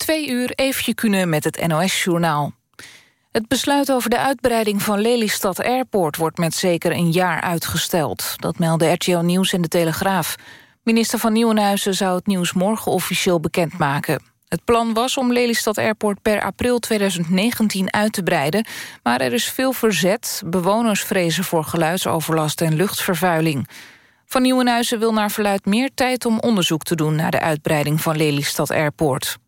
Twee uur Eefje kunnen met het NOS-journaal. Het besluit over de uitbreiding van Lelystad Airport... wordt met zeker een jaar uitgesteld. Dat melden RTL Nieuws en De Telegraaf. Minister van Nieuwenhuizen zou het nieuws morgen officieel bekendmaken. Het plan was om Lelystad Airport per april 2019 uit te breiden... maar er is veel verzet. Bewoners vrezen voor geluidsoverlast en luchtvervuiling. Van Nieuwenhuizen wil naar verluid meer tijd om onderzoek te doen... naar de uitbreiding van Lelystad Airport.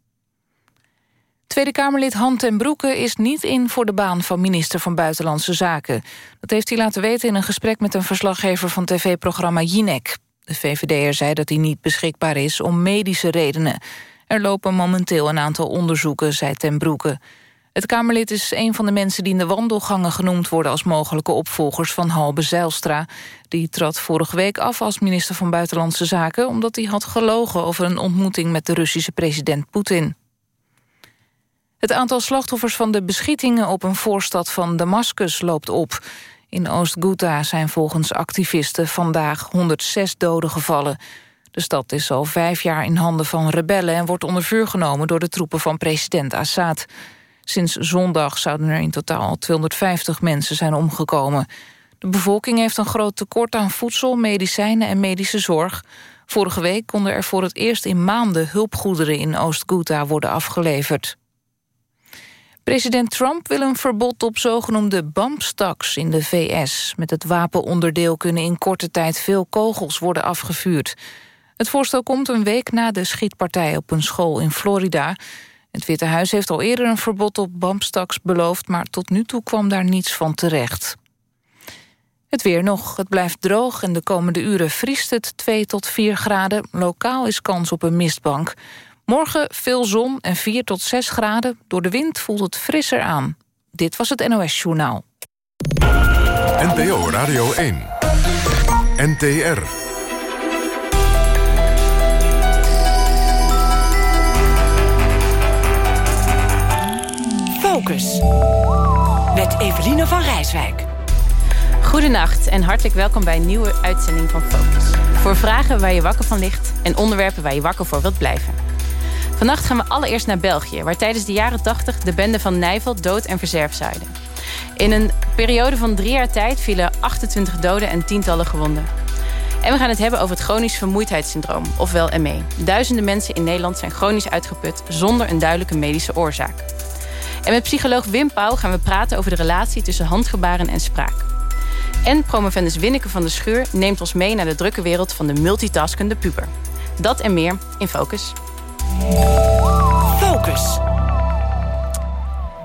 Tweede Kamerlid Han ten Broeke is niet in voor de baan van minister van Buitenlandse Zaken. Dat heeft hij laten weten in een gesprek met een verslaggever van tv-programma Jinek. De VVD'er zei dat hij niet beschikbaar is om medische redenen. Er lopen momenteel een aantal onderzoeken, zei ten Broeke. Het Kamerlid is een van de mensen die in de wandelgangen genoemd worden... als mogelijke opvolgers van Halbe Zijlstra. Die trad vorige week af als minister van Buitenlandse Zaken... omdat hij had gelogen over een ontmoeting met de Russische president Poetin. Het aantal slachtoffers van de beschietingen op een voorstad van Damascus loopt op. In Oost-Ghouta zijn volgens activisten vandaag 106 doden gevallen. De stad is al vijf jaar in handen van rebellen... en wordt onder vuur genomen door de troepen van president Assad. Sinds zondag zouden er in totaal 250 mensen zijn omgekomen. De bevolking heeft een groot tekort aan voedsel, medicijnen en medische zorg. Vorige week konden er voor het eerst in maanden hulpgoederen in Oost-Ghouta worden afgeleverd. President Trump wil een verbod op zogenoemde bump stocks in de VS. Met het wapenonderdeel kunnen in korte tijd veel kogels worden afgevuurd. Het voorstel komt een week na de schietpartij op een school in Florida. Het Witte Huis heeft al eerder een verbod op bump stocks beloofd... maar tot nu toe kwam daar niets van terecht. Het weer nog. Het blijft droog en de komende uren vriest het 2 tot 4 graden. Lokaal is kans op een mistbank. Morgen veel zon en 4 tot 6 graden. Door de wind voelt het frisser aan. Dit was het NOS Journaal. NPO Radio 1. NTR. Focus. Met Eveline van Rijswijk. Goedenacht en hartelijk welkom bij een nieuwe uitzending van Focus. Voor vragen waar je wakker van ligt en onderwerpen waar je wakker voor wilt blijven. Vannacht gaan we allereerst naar België... waar tijdens de jaren 80 de bende van Nijvel dood en verzerf zouden. In een periode van drie jaar tijd vielen 28 doden en tientallen gewonden. En we gaan het hebben over het chronisch vermoeidheidssyndroom, ofwel ME. Duizenden mensen in Nederland zijn chronisch uitgeput... zonder een duidelijke medische oorzaak. En met psycholoog Wim Pauw gaan we praten over de relatie... tussen handgebaren en spraak. En promovendus Winneke van der Schuur neemt ons mee... naar de drukke wereld van de multitaskende puber. Dat en meer in Focus. Focus.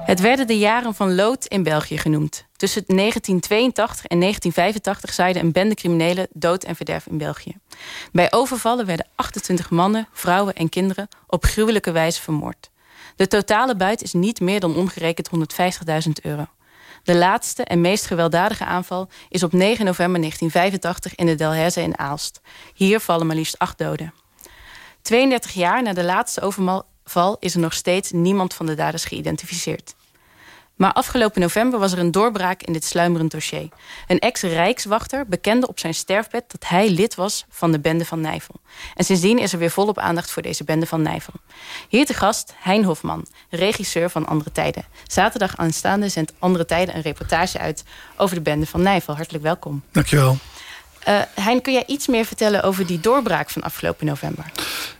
Het werden de jaren van lood in België genoemd. Tussen 1982 en 1985 zaaide een bende criminelen dood en verderf in België. Bij overvallen werden 28 mannen, vrouwen en kinderen op gruwelijke wijze vermoord. De totale buit is niet meer dan omgerekend 150.000 euro. De laatste en meest gewelddadige aanval is op 9 november 1985 in de Delhaize in Aalst. Hier vallen maar liefst acht doden. 32 jaar na de laatste overval is er nog steeds niemand van de daders geïdentificeerd. Maar afgelopen november was er een doorbraak in dit sluimerend dossier. Een ex-rijkswachter bekende op zijn sterfbed dat hij lid was van de bende van Nijvel. En sindsdien is er weer volop aandacht voor deze bende van Nijvel. Hier te gast Hein Hofman, regisseur van Andere Tijden. Zaterdag aanstaande zendt Andere Tijden een reportage uit over de bende van Nijvel. Hartelijk welkom. Dankjewel. Uh, hein, kun jij iets meer vertellen over die doorbraak van afgelopen november?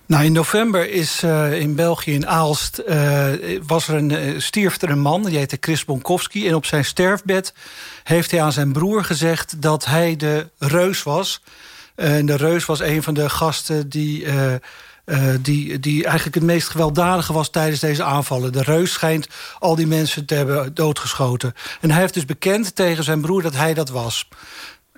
Nou, in november is uh, in België, in Aalst, uh, was er een, stierf er een man. Die heette Chris Bonkowski. En op zijn sterfbed heeft hij aan zijn broer gezegd dat hij de reus was. En de reus was een van de gasten die... Die, die eigenlijk het meest gewelddadige was tijdens deze aanvallen. De reus schijnt al die mensen te hebben doodgeschoten. En hij heeft dus bekend tegen zijn broer dat hij dat was.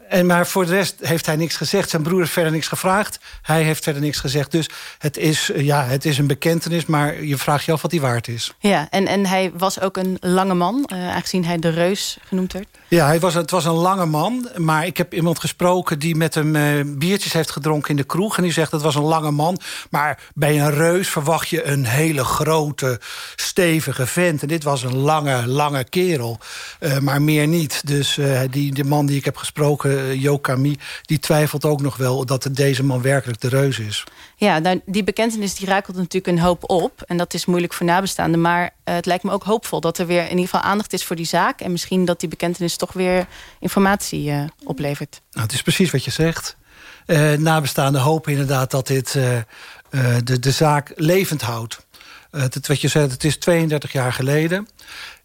En maar voor de rest heeft hij niks gezegd. Zijn broer heeft verder niks gevraagd. Hij heeft verder niks gezegd. Dus het is, eh, ja, het is een bekentenis, maar je vraagt je af wat hij waard is. Ja, en, en hij was ook een lange man, uh, aangezien hij de reus genoemd werd. Ja, hij was, het was een lange man. Maar ik heb iemand gesproken die met hem uh, biertjes heeft gedronken in de kroeg. En die zegt dat was een lange man. Maar bij een reus verwacht je een hele grote, stevige vent. En dit was een lange, lange kerel. maar meer niet. Dus die, de man die ik heb gesproken Jokami... die twijfelt ook nog wel dat deze man werkelijk de reus is. Ja, nou, die bekentenis die rakelt natuurlijk een hoop op. En dat is moeilijk voor nabestaanden. Maar het lijkt me ook hoopvol dat er weer in ieder geval aandacht is voor die zaak. En misschien dat die bekentenis toch weer informatie oplevert. Nou, het is precies wat je zegt. nabestaanden hopen inderdaad dat dit de, de zaak levend houdt. het, wat je zei, het is 32 jaar geleden.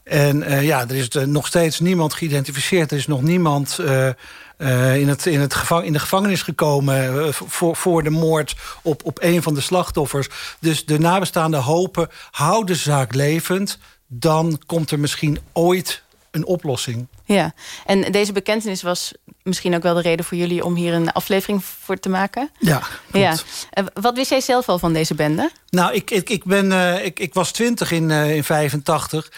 En uh, ja, er is uh, nog steeds niemand geïdentificeerd. Er is nog niemand uh, in, het, in, het gevang, in de gevangenis gekomen... voor, voor de moord op, op een van de slachtoffers. Dus de nabestaanden hopen, hou de zaak levend... dan komt er misschien ooit een oplossing. Ja, en deze bekentenis was misschien ook wel de reden voor jullie... om hier een aflevering voor te maken? Ja, ja. Wat wist jij zelf al van deze bende? Nou, ik, ik, ik, ben, uh, ik, ik was twintig in, uh, in 85.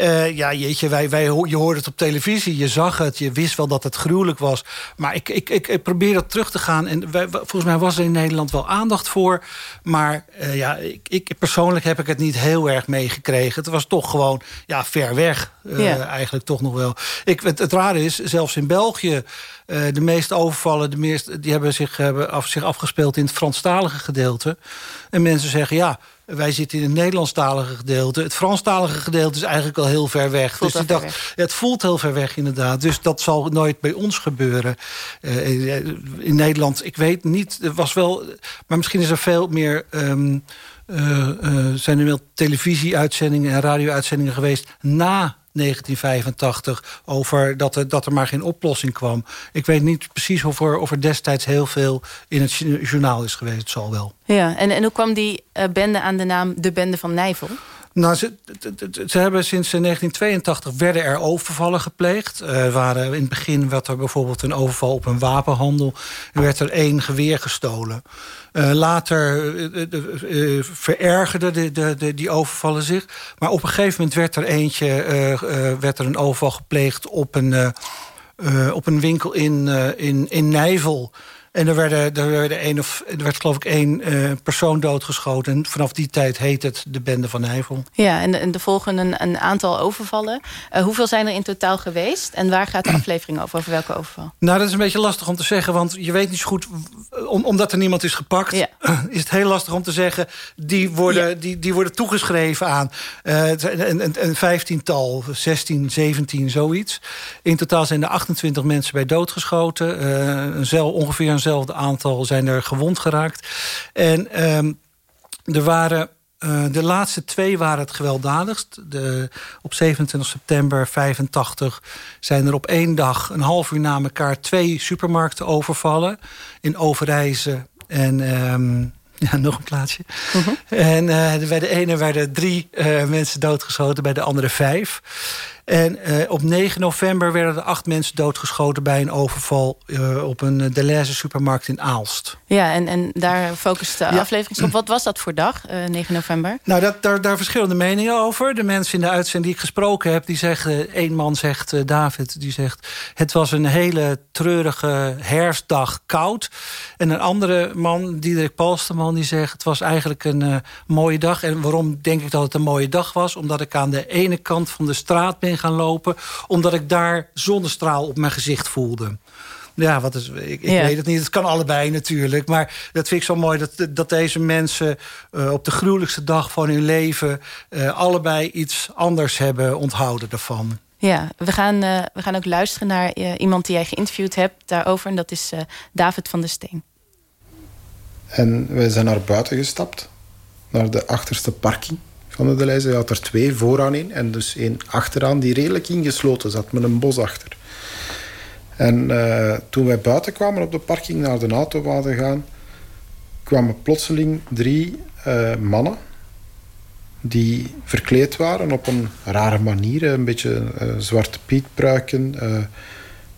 Uh, ja, jeetje, wij, wij, je hoorde het op televisie, je zag het, je wist wel dat het gruwelijk was. Maar ik, ik, ik, ik probeer dat terug te gaan. En wij, volgens mij was er in Nederland wel aandacht voor. Maar uh, ja, ik, ik, persoonlijk heb ik het niet heel erg meegekregen. Het was toch gewoon ja, ver weg, uh, ja. eigenlijk toch nog wel. Ik, het, het rare is, zelfs in België... de meeste overvallen de meeste, die hebben zich, hebben af, zich afgespeeld in het Franstalige gedeelte. En mensen zeggen, ja, wij zitten in het Nederlandstalige gedeelte. Het Franstalige gedeelte is eigenlijk al heel ver weg. Voelt dus ik dacht, weg. Het voelt heel ver weg inderdaad. Dus dat zal nooit bij ons gebeuren. Uh, in Nederland, ik weet niet, er was wel... Maar misschien is er veel meer... Um, uh, uh, zijn er wel televisieuitzendingen en radio-uitzendingen geweest... na 1985 over dat er, dat er maar geen oplossing kwam. Ik weet niet precies of er, of er destijds heel veel in het journaal is geweest. Het zal wel. Ja, en, en hoe kwam die uh, bende aan de naam De Bende van Nijvel? Nou, ze, ze hebben sinds 1982 werden er overvallen gepleegd. Er waren in het begin werd er bijvoorbeeld een overval op een wapenhandel. Er werd er één geweer gestolen. Uh, later verergerden de, de, de, die overvallen zich. Maar op een gegeven moment werd er eentje, werd er een overval gepleegd op een, op een winkel in, in, in Nijvel. En er, werden, er, werden een of, er werd geloof ik één uh, persoon doodgeschoten. En vanaf die tijd heet het de Bende van Nijvel. Ja, en, en er volgen een, een aantal overvallen. Uh, hoeveel zijn er in totaal geweest? En waar gaat de aflevering over? Over welke overval? Nou, dat is een beetje lastig om te zeggen. Want je weet niet zo goed... Om, omdat er niemand is gepakt... Ja. is het heel lastig om te zeggen... die worden, ja. die, die worden toegeschreven aan uh, een, een, een vijftiental, 16, 17, zoiets. In totaal zijn er 28 mensen bij doodgeschoten. een zel, ongeveer een hetzelfde aantal zijn er gewond geraakt. En um, er waren uh, de laatste twee waren het gewelddadigst. De, op 27 september 85 zijn er op één dag... een half uur na elkaar twee supermarkten overvallen. In Overijse en... Um, ja, nog een plaatsje. Uh -huh. En uh, bij de ene werden drie uh, mensen doodgeschoten, bij de andere vijf. En uh, op 9 november werden er acht mensen doodgeschoten... bij een overval uh, op een Deleuze supermarkt in Aalst. Ja, en, en daar focust de ja. aflevering op. Wat was dat voor dag, uh, 9 november? Nou, dat, daar, daar verschillende meningen over. De mensen in de uitzending die ik gesproken heb... die zeggen, één man zegt, David, die zegt... het was een hele treurige herfstdag koud. En een andere man, Diederik Palsterman, die zegt... het was eigenlijk een mooie dag. En waarom denk ik dat het een mooie dag was? Omdat ik aan de ene kant van de straat ben gaan lopen... omdat ik daar zonnestraal op mijn gezicht voelde. Ja, wat is, ik, ik ja. weet het niet. Het kan allebei natuurlijk. Maar dat vind ik zo mooi dat, dat deze mensen uh, op de gruwelijkste dag van hun leven... Uh, allebei iets anders hebben onthouden daarvan. Ja, we gaan, uh, we gaan ook luisteren naar iemand die jij geïnterviewd hebt daarover. En dat is David van der Steen. En wij zijn naar buiten gestapt. Naar de achterste parking van de Deleuze. Je had er twee vooraan in en dus één achteraan die redelijk ingesloten zat met een bos achter. En uh, toen wij buiten kwamen op de parking naar de auto gaan, kwamen plotseling drie uh, mannen die verkleed waren op een rare manier. Een beetje uh, zwarte pietpruiken,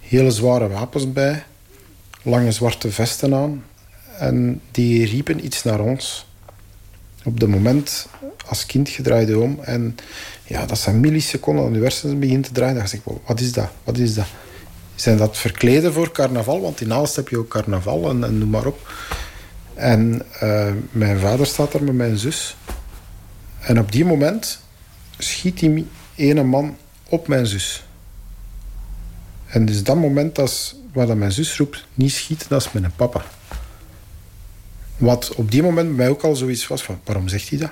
hele zware wapens bij, lange zwarte vesten aan. En die riepen iets naar ons. Op dat moment, als kind, gedraaide om. En ja, dat zijn milliseconden aan je hersenen begint te draaien. Dan dacht ik, wat is dat? Wat is dat? Zijn dat verkleden voor carnaval? Want in Aalst heb je ook carnaval en, en noem maar op. En uh, mijn vader staat daar met mijn zus. En op die moment schiet die ene man op mijn zus. En dus dat moment als, waar mijn zus roept, niet schieten, dat is mijn papa. Wat op die moment bij mij ook al zoiets was van, waarom zegt hij dat?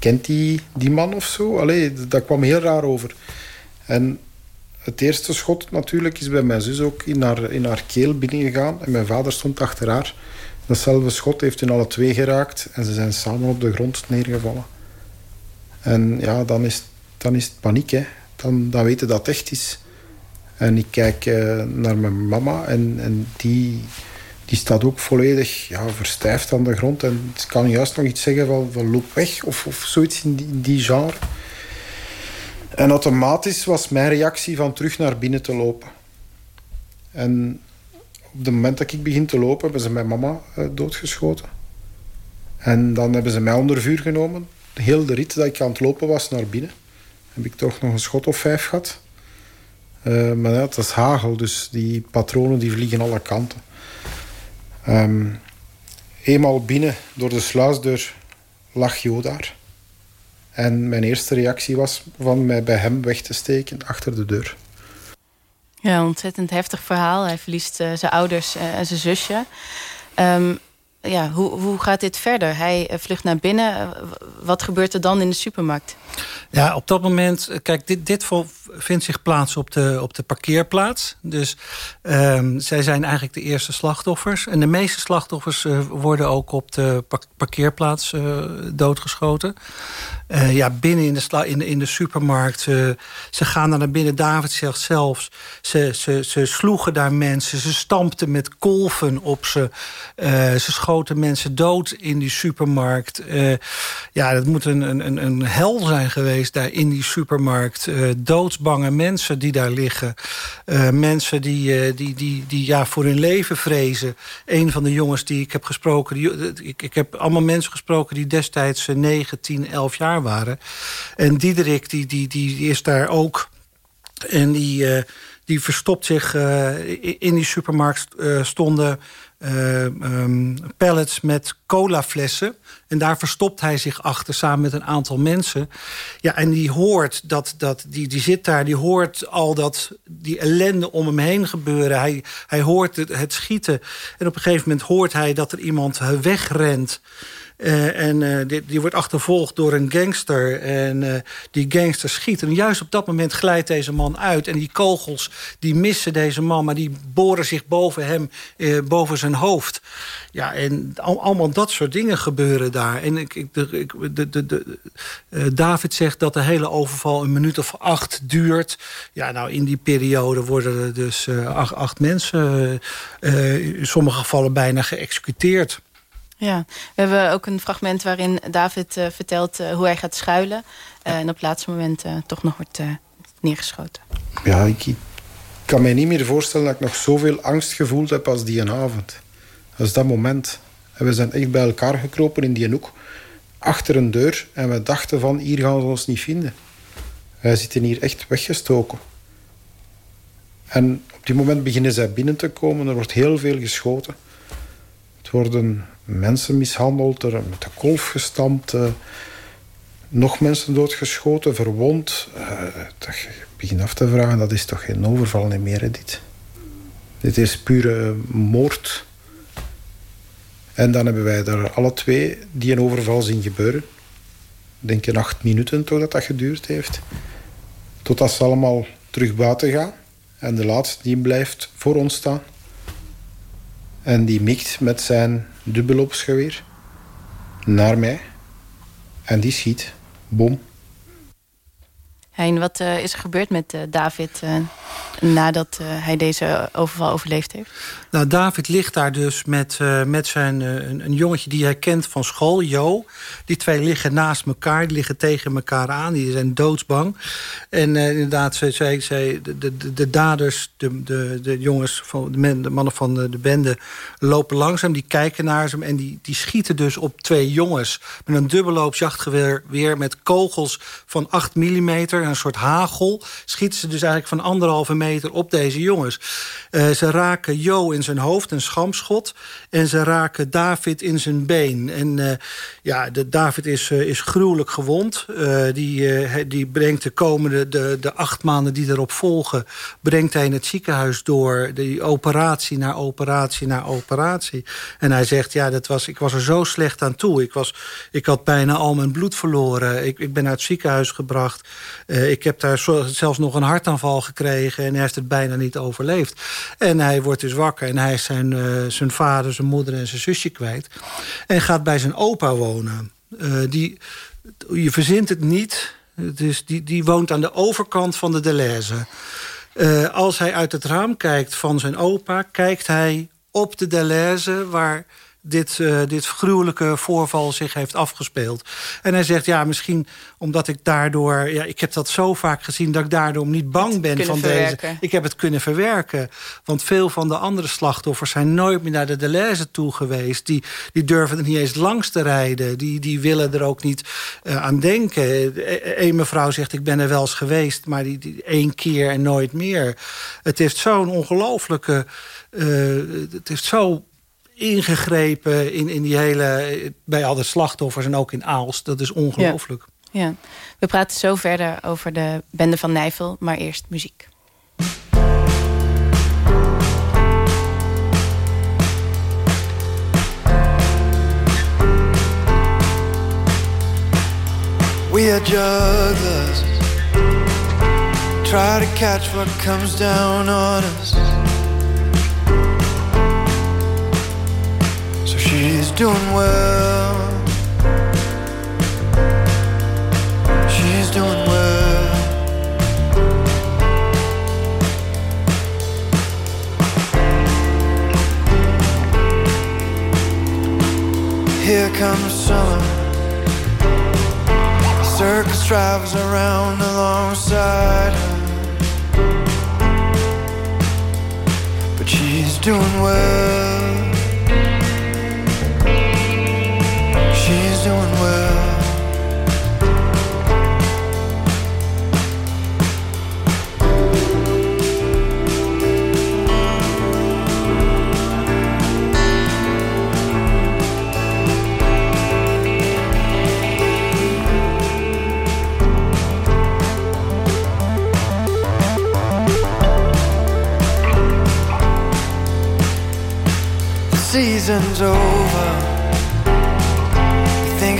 Kent hij die man of zo? Allee, dat kwam heel raar over. En het eerste schot natuurlijk is bij mijn zus ook in haar, in haar keel binnengegaan. En mijn vader stond achter haar. Datzelfde schot heeft hun alle twee geraakt. En ze zijn samen op de grond neergevallen. En ja, dan is, dan is het paniek. Hè. Dan, dan weten dat het echt is. En ik kijk uh, naar mijn mama en, en die, die staat ook volledig ja, verstijfd aan de grond. En ik kan juist nog iets zeggen van, van loop weg of, of zoiets in die, genre. En automatisch was mijn reactie van terug naar binnen te lopen. En op het moment dat ik begin te lopen, hebben ze mijn mama uh, doodgeschoten. En dan hebben ze mij onder vuur genomen. Heel de rit dat ik aan het lopen was naar binnen, heb ik toch nog een schot of vijf gehad. Uh, maar ja, het is hagel, dus die patronen die vliegen alle kanten. Um, eenmaal binnen, door de sluisdeur, lag Jo daar. En mijn eerste reactie was van mij bij hem weg te steken achter de deur. Ja, ontzettend heftig verhaal. Hij verliest uh, zijn ouders uh, en zijn zusje. Um, ja, hoe, hoe gaat dit verder? Hij eh, vlucht naar binnen. Wat gebeurt er dan in de supermarkt? Ja, op dat moment... Kijk, dit, dit vindt zich plaats op de, op de parkeerplaats. Dus um, zij zijn eigenlijk de eerste slachtoffers. En de meeste slachtoffers worden ook op de parkeerplaats doodgeschoten. Ja, binnen in de, in de, in de supermarkt. ze gaan naar binnen. David zegt zelfs... Ze, ze, ze sloegen daar mensen. Ze stampten met kolven op ze. ze schoten mensen dood in die supermarkt. ja, dat moet een, een, een hel zijn geweest daar in die supermarkt. doodsbang bange mensen die daar liggen. Uh, mensen die, uh, die, die, die ja, voor hun leven vrezen. Een van de jongens die ik heb gesproken... Die, ik, ik heb allemaal mensen gesproken die destijds 9, 10, 11 jaar waren. En Diederik die, die, die, is daar ook... En die, uh, die verstopt zich in die supermarkt stonden uh, um, pallets met colaflessen. En daar verstopt hij zich achter samen met een aantal mensen. Ja, en die hoort dat, dat die, die zit daar, die hoort al dat die ellende om hem heen gebeuren. Hij, hij hoort het, het schieten. En op een gegeven moment hoort hij dat er iemand wegrent. Uh, en uh, die, die, wordt achtervolgd door een gangster. En uh, die gangster schiet. En juist op dat moment glijdt deze man uit. En die kogels die missen deze man. Maar die boren zich boven hem, boven zijn hoofd. Ja, en al, allemaal dat soort dingen gebeuren daar. En ik, ik, de, de, de, de David zegt dat de hele overval een minuut of acht duurt. Ja, nou in die periode worden er dus acht, acht mensen... in sommige gevallen bijna geëxecuteerd. Ja, we hebben ook een fragment waarin David uh, vertelt uh, hoe hij gaat schuilen. Uh, en op het laatste moment toch nog wordt neergeschoten. Ja, ik, ik, kan mij niet meer voorstellen dat ik nog zoveel angst gevoeld heb als die avond. Als dat moment. En we zijn echt bij elkaar gekropen in die hoek. Achter een deur. En we dachten van, hier gaan ze ons niet vinden. Wij zitten hier echt weggestoken. En op die moment beginnen zij binnen te komen. Er wordt heel veel geschoten. Het worden mensen mishandeld, er met de kolf gestampt, uh, nog mensen doodgeschoten, verwond. Uh, dat je af te vragen, dat is toch geen overval meer, dit. Dit is pure moord. En dan hebben wij er alle twee die een overval zien gebeuren. Ik denk in acht minuten toch dat dat geduurd heeft. Totdat ze allemaal terug buiten gaan. En de laatste die blijft voor ons staan. En die mikt met zijn dubbelopsgeweer naar mij. En die schiet. Bom. Hein, wat uh, is er gebeurd met uh, David uh, nadat hij deze overval overleefd heeft? Nou, David ligt daar dus met, met zijn, een, een, jongetje die hij kent van school, Jo. Die twee liggen naast elkaar, die liggen tegen elkaar aan. Die zijn doodsbang. En inderdaad, zij, zij, zij, de, de, de daders, de, de, de jongens, van, de, men, de mannen van de, de bende... lopen langzaam, die kijken naar ze en die, die schieten dus op twee jongens... met een dubbelloops jachtgeweer met kogels van 8 millimeter een soort hagel. Schieten ze dus eigenlijk van anderhalve meter op deze jongens. Uh, ze raken Jo in zijn hoofd, een schamschot. En ze raken David in zijn been. En uh, ja, de, David is, uh, is gruwelijk gewond. die, die brengt de komende de, de acht maanden die erop volgen... brengt hij in het ziekenhuis door. Die operatie na operatie na operatie. En hij zegt, ja, dat was, ik was er zo slecht aan toe. Ik, was, ik had bijna al mijn bloed verloren. Ik, ik ben naar het ziekenhuis gebracht. ik heb daar zelfs nog een hartaanval gekregen... en heeft het bijna niet overleefd. En hij wordt dus wakker en hij is zijn, uh, zijn vader, zijn moeder en zijn zusje kwijt. En gaat bij zijn opa wonen. Uh, die, je verzint het niet. Dus die, die woont aan de overkant van de Deleuze. Uh, als hij uit het raam kijkt van zijn opa... kijkt hij op de Deleuze waar dit, uh, dit gruwelijke voorval zich heeft afgespeeld. En hij zegt, ja, misschien omdat ik daardoor... Ja, ik heb dat zo vaak gezien dat ik daardoor niet bang ben van verwerken. deze... Ik heb het kunnen verwerken. Want veel van de andere slachtoffers zijn nooit meer naar de Deleuze toe geweest. Die, die durven er niet eens langs te rijden. Die, die willen er ook niet uh, aan denken. Eén mevrouw zegt, ik ben er wel eens geweest... maar die, die één keer en nooit meer. Het heeft zo'n ongelooflijke... Uh, het heeft zo ingegrepen in, in die hele, bij alle slachtoffers en ook in Aals. Dat is ongelooflijk. Ja. ja. We praten zo verder over de bende van Nijvel, maar eerst muziek. We are jugglers Try to catch what comes down on us She's doing well. She's doing well. Here comes summer. Circus drives around alongside her. But she's doing well. doing well. season's over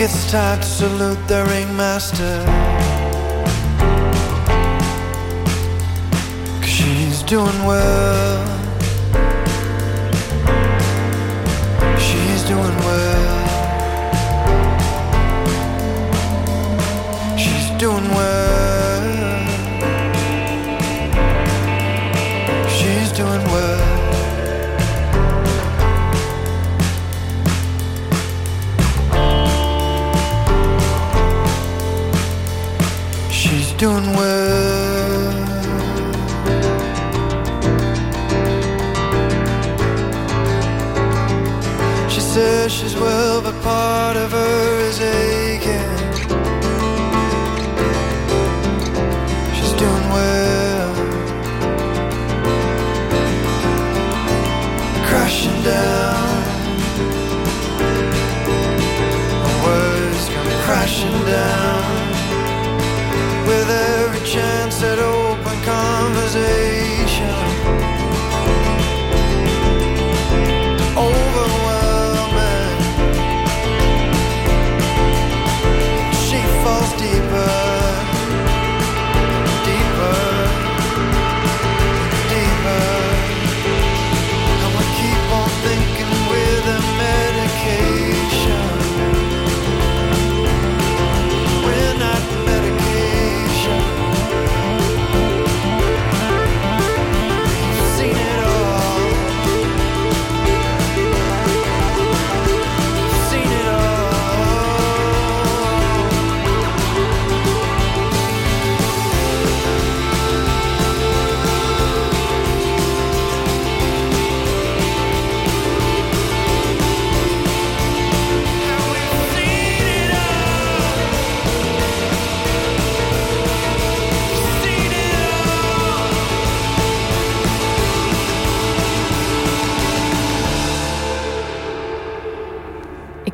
it's time to salute the ringmaster. Cause she's doing well. She's doing well. She's doing well. Doing well. She says she's well, but part of her is aching. She's doing well. Crashing down. Words come crashing down that open conversation.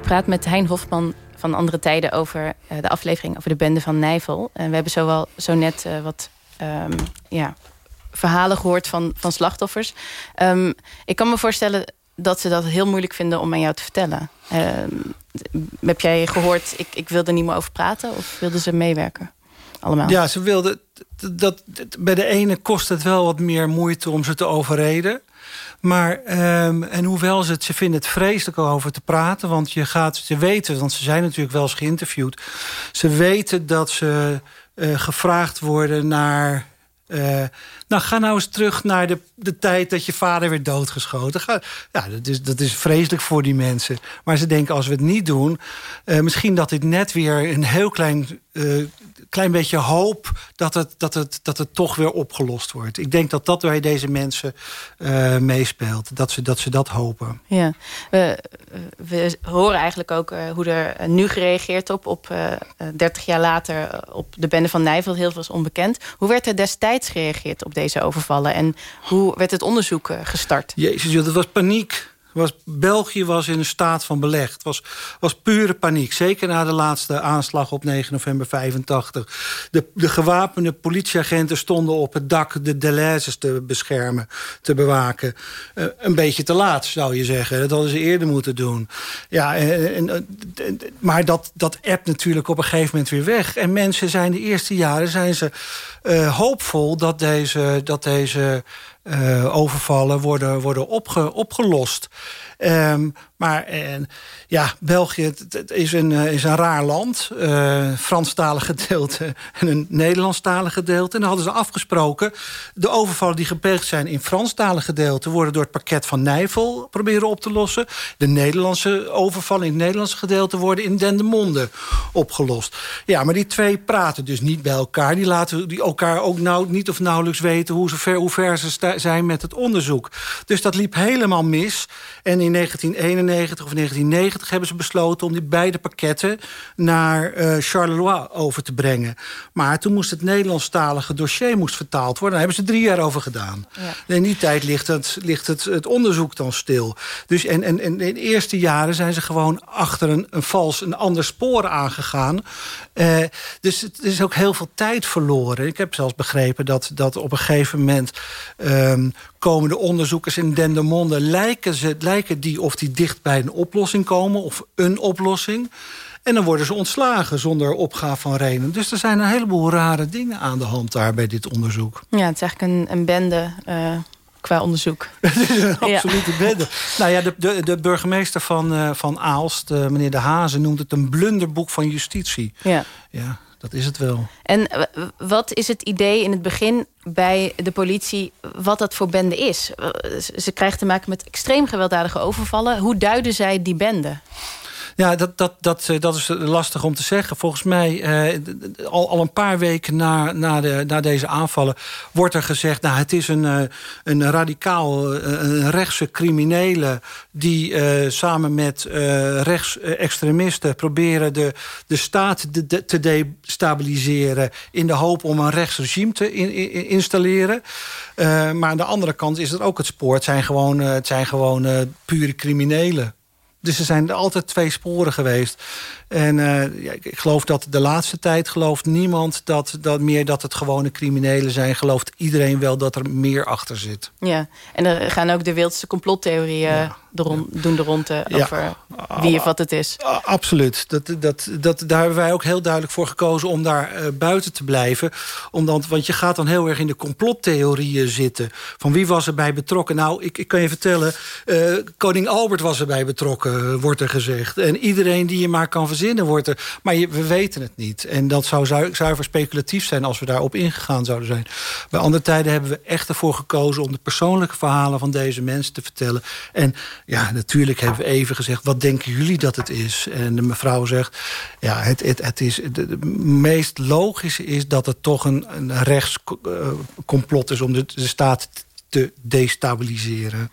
Praat met Hein Hofman van andere tijden over uh, de aflevering over de bende van Nijvel. En we hebben zo, wel, zo net uh, wat um, ja, verhalen gehoord van, van slachtoffers. Um, ik kan me voorstellen dat ze dat heel moeilijk vinden om aan jou te vertellen. Um, heb jij gehoord, ik, ik wil er niet meer over praten? Of wilden ze meewerken? Allemaal? Ja, ze wilden... Dat, bij de ene kost het wel wat meer moeite om ze te overreden. Maar, um, en hoewel ze het, ze vinden het vreselijk over te praten... want je gaat, ze weten, want ze zijn natuurlijk wel eens geïnterviewd... ze weten dat ze uh, gevraagd worden naar uh, nou, ga nou eens terug naar de, de tijd dat je vader werd doodgeschoten. Ga, ja, dat is, dat is vreselijk voor die mensen. Maar ze denken, als we het niet doen... Uh, misschien dat dit net weer een heel klein, uh, klein beetje hoop... Dat het, dat, het, dat het toch weer opgelost wordt. Ik denk dat dat bij deze mensen meespeelt. Dat ze, dat ze dat hopen. Ja, we, we horen eigenlijk ook hoe er nu gereageerd op... op 30 jaar later op de bende van Nijvel. Heel veel is onbekend. Hoe werd er destijds gereageerd op deze overvallen? En hoe werd het onderzoek eh, gestart? Jezus, dat was paniek. Was, België was in een staat van beleg. Het was, was pure paniek. Zeker na de laatste aanslag op 9 november 85. De, de gewapende politieagenten stonden op het dak... de Deleuze's te beschermen, te bewaken. Uh, een beetje te laat, zou je zeggen. Dat hadden ze eerder moeten doen. Ja, en, maar dat, dat appt natuurlijk op een gegeven moment weer weg. En mensen zijn de eerste jaren zijn ze, uh, hoopvol... dat deze, dat deze overvallen worden, worden opge, opgelost. Um, maar en, ja, België is, een, is een raar land. Uh, Franstalig gedeelte en een Nederlandstalig gedeelte. En dan hadden ze afgesproken... de overvallen die gepleegd zijn in Franstalig gedeelte... worden door het pakket van Nijvel proberen op te lossen. De Nederlandse overvallen in het Nederlandse gedeelte... worden in Dendermonde opgelost. Ja, maar die twee praten dus niet bij elkaar. Die laten die elkaar ook nou, niet of nauwelijks weten... hoe, ver, hoe ver ze zijn met het onderzoek. Dus dat liep helemaal mis. En in 1991 of 1990 hebben ze besloten... om die beide pakketten naar uh, Charleroi over te brengen. Maar toen moest het Nederlandstalige dossier moest vertaald worden. Daar hebben ze drie jaar over gedaan. Ja. In die tijd ligt, het, ligt het, het onderzoek dan stil. Dus en, en, en in de eerste jaren zijn ze gewoon achter een, een vals, een ander spoor aangegaan. Uh, dus het is ook heel veel tijd verloren. Ik heb zelfs begrepen dat, dat op een gegeven moment... Um, komen de onderzoekers in Dendermonde... lijken, ze, lijken die of die dicht bij een oplossing komen... of een oplossing... En dan worden ze ontslagen zonder opgave van reden. Dus er zijn een heleboel rare dingen aan de hand daar bij dit onderzoek. Ja, het is eigenlijk een, een bende uh, qua onderzoek. het is een absolute ja. bende. Nou ja, de, de, de burgemeester van, uh, van Aalst, uh, meneer De Hazen... noemt het een blunderboek van justitie. Ja. ja dat is het wel. En wat is het idee in het begin bij de politie wat dat voor bende is? Ze krijgen te maken met extreem gewelddadige overvallen. Hoe duiden zij die bende? Ja, dat, dat, dat, dat is lastig om te zeggen. Volgens mij, eh, al, al een paar weken na, na, de, na deze aanvallen... wordt er gezegd, nou, het is een, een radicaal, een rechtse criminele... die uh, samen met uh, rechtsextremisten proberen de, de staat te destabiliseren... in de hoop om een rechtsregime te in, in, installeren. Maar aan de andere kant is het ook het spoor. Het zijn gewoon, het zijn gewoon pure criminelen. Dus er zijn altijd twee sporen geweest. En uh, ja, ik geloof dat de laatste tijd gelooft niemand dat, dat meer dat het gewone criminelen zijn. Gelooft iedereen wel dat er meer achter zit. Ja, en er gaan ook de wildste complottheorieën ja. De rond, doen de ronde over ja. wie of wat het is. Absoluut. Dat, dat, dat, daar hebben wij ook heel duidelijk voor gekozen om daar uh, buiten te blijven. Omdat, want je gaat dan heel erg in de complottheorieën zitten. Van wie was erbij betrokken? Nou, ik, ik kan je vertellen, uh, koning Albert was erbij betrokken, wordt er gezegd. En iedereen die je maar kan verzinnen wordt er. Maar je, we weten het niet. En dat zou zuiver speculatief zijn als we daarop ingegaan zouden zijn. Bij andere tijden hebben we echt ervoor gekozen... om de persoonlijke verhalen van deze mensen te vertellen. En ja, natuurlijk hebben we even gezegd... wat denken jullie dat het is? En de mevrouw zegt... ja, het, het, het is, het meest logische is dat het toch een, een rechtscomplot is... om de, de staat te destabiliseren.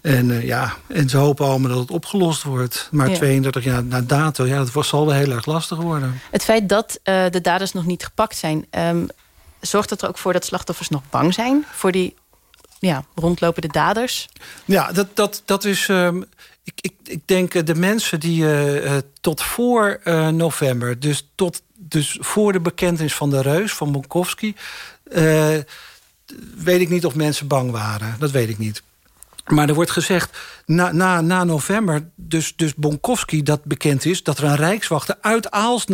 En uh, ja, en ze hopen allemaal dat het opgelost wordt. Maar ja. 32 jaar na dato, ja, dat zal wel heel erg lastig worden. Het feit dat uh, de daders nog niet gepakt zijn... Um, zorgt dat er ook voor dat slachtoffers nog bang zijn... voor die ja, rondlopende daders? Ja, dat, dat, dat is... Um, ik, ik, ik denk de mensen die tot voor november... dus tot dus voor de bekentenis van de reus, van Bonkowski... weet ik niet of mensen bang waren. Dat weet ik niet. Maar er wordt gezegd, na, na, na november, dus, dus Bonkowski dat bekend is... dat er een rijkswachter uit Aals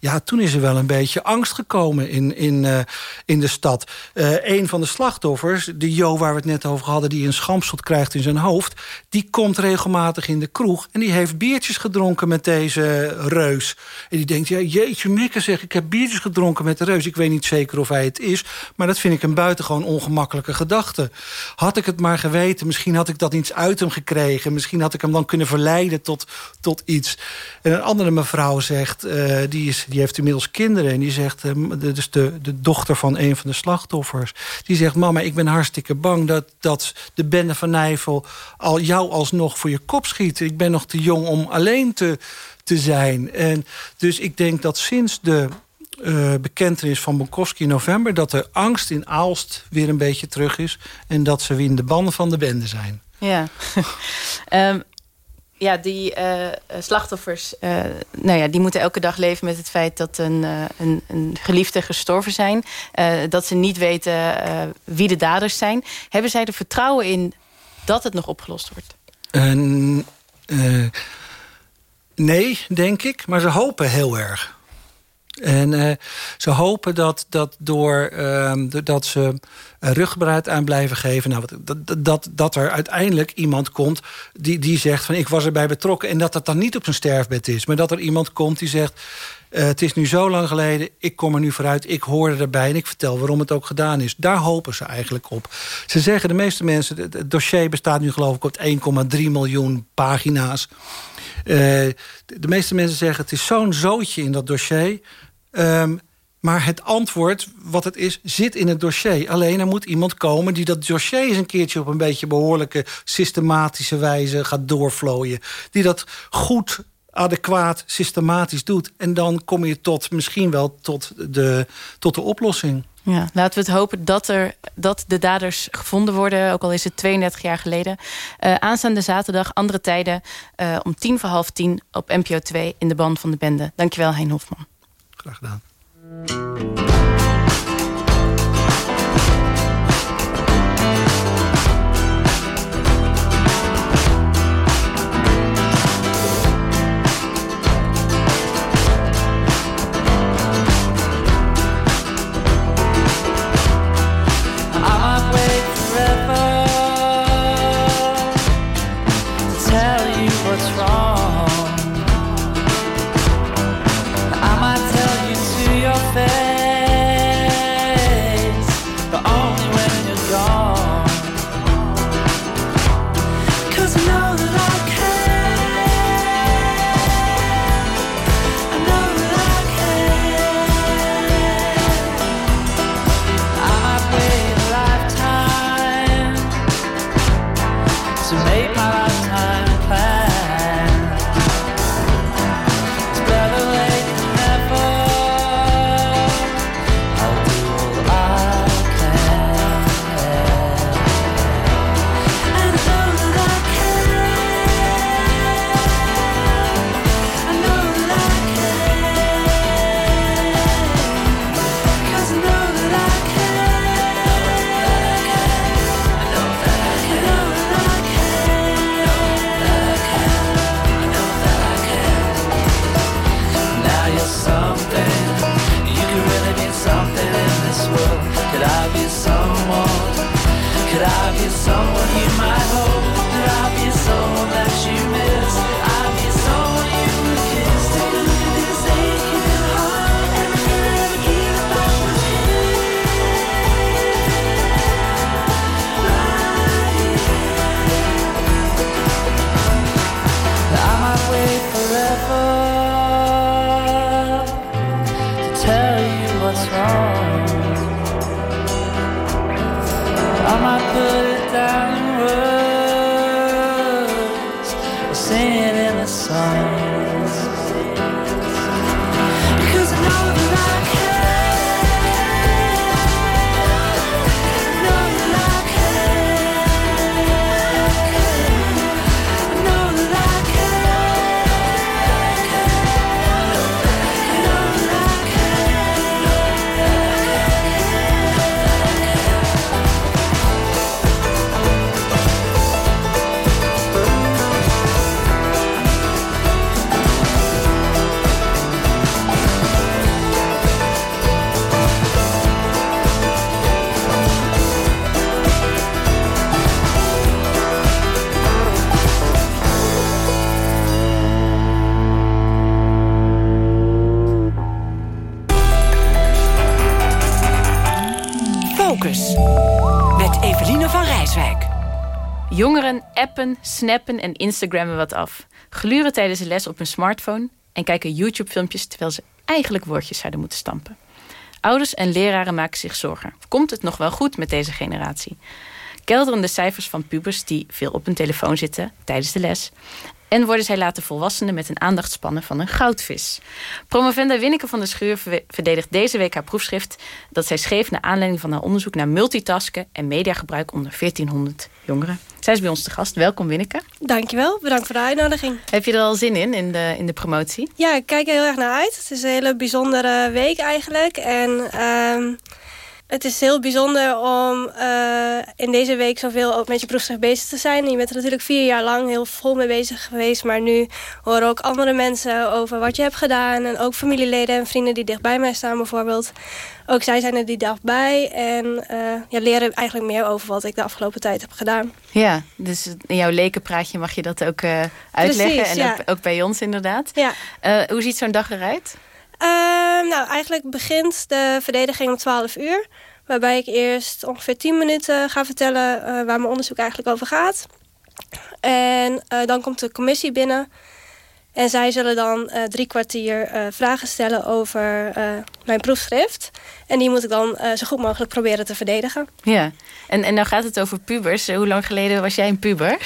ja, toen is er wel een beetje angst gekomen in, in, uh, in de stad. Uh, een van de slachtoffers, de Jo waar we het net over hadden... die een schampschot krijgt in zijn hoofd... die komt regelmatig in de kroeg... en die heeft biertjes gedronken met deze reus. En die denkt, ja, jeetje mikke zeg... ik heb biertjes gedronken met de reus. Ik weet niet zeker of hij het is... maar dat vind ik een buitengewoon ongemakkelijke gedachte. Had ik het maar geweten, misschien had ik dat niet uit hem gekregen. Misschien had ik hem dan kunnen verleiden tot, tot iets. En een andere mevrouw zegt, uh, die, is, die heeft inmiddels kinderen... en die zegt, uh, dus de, de dochter van een van de slachtoffers... die zegt, mama, ik ben hartstikke bang dat, dat de bende van Nijvel... al jou alsnog voor je kop schiet. Ik ben nog te jong om alleen te, te zijn. En dus ik denk dat sinds de uh, bekentenis van Bonkowski in november... dat de angst in Aalst weer een beetje terug is... en dat ze weer in de banden van de bende zijn. Ja, um, ja die uh, slachtoffers uh, nou ja, die moeten elke dag leven met het feit... dat een, een, een geliefde gestorven zijn. dat ze niet weten wie de daders zijn. Hebben zij er vertrouwen in dat het nog opgelost wordt? nee, denk ik. Maar ze hopen heel erg. En uh, ze hopen dat, dat door uh, dat ze rugbaarheid aan blijven geven... Nou, dat, dat, dat er uiteindelijk iemand komt die, die zegt van ik was erbij betrokken... en dat dat dan niet op zijn sterfbed is. Maar dat er iemand komt die zegt... Uh, het is nu zo lang geleden, ik kom er nu vooruit, ik hoorde erbij... en ik vertel waarom het ook gedaan is. Daar hopen ze eigenlijk op. Ze zeggen, de meeste mensen, het dossier bestaat nu geloof ik... op 1,3 miljoen pagina's. Uh, de meeste mensen zeggen, het is zo'n zootje in dat dossier... Um, maar het antwoord, wat het is, zit in het dossier. Alleen er moet iemand komen die dat dossier eens een keertje... op een beetje behoorlijke, systematische wijze gaat doorvlooien. Die dat goed, adequaat, systematisch doet. En dan kom je tot misschien wel tot de, tot de oplossing. Ja, laten we het hopen dat, er, dat de daders gevonden worden. Ook al is het 32 jaar geleden. Uh, aanstaande zaterdag, andere tijden... Uh, om tien voor half tien op NPO 2 in de band van de bende. Dankjewel, Hein Hofman. Graag gedaan. So maybe appen, snappen en Instagrammen wat af. Gluren tijdens de les op hun smartphone en kijken YouTube-filmpjes terwijl ze eigenlijk woordjes zouden moeten stampen. Ouders en leraren maken zich zorgen. Komt het nog wel goed met deze generatie? Kelderende cijfers van pubers die veel op hun telefoon zitten tijdens de les. En worden zij later volwassenen met een aandachtspannen van een goudvis. Promovenda Winneke van der Schuur verdedigt deze week haar proefschrift... dat zij schreef naar aanleiding van haar onderzoek naar multitasken... en mediagebruik onder 1400 jongeren. Zij is bij ons te gast. Welkom Winneke. Dankjewel, bedankt voor de uitnodiging. Heb je er al zin in, in de, in de promotie? Ja, ik kijk er heel erg naar uit. Het is een hele bijzondere week eigenlijk. En... Ehm, het is heel bijzonder om uh, in deze week zoveel met je proefschrift bezig te zijn. Je bent er natuurlijk vier jaar lang heel vol mee bezig geweest. Maar nu horen ook andere mensen over wat je hebt gedaan. En ook familieleden en vrienden die dichtbij mij staan bijvoorbeeld. Ook zij zijn er die dag bij. En uh, ja, leren eigenlijk meer over wat ik de afgelopen tijd heb gedaan. Ja, dus in jouw lekenpraatje mag je dat ook uh, uitleggen. Precies, en ja. ook, ook, bij ons inderdaad. Ja. hoe ziet zo'n dag eruit? Uh, nou, eigenlijk begint de verdediging om 12 uur. Waarbij ik eerst ongeveer 10 minuten ga vertellen uh, waar mijn onderzoek eigenlijk over gaat. En uh, dan komt de commissie binnen. En zij zullen dan uh, drie kwartier vragen stellen over mijn proefschrift. En die moet ik dan zo goed mogelijk proberen te verdedigen. Ja, en, en nou gaat het over pubers. Hoe lang geleden was jij een puber?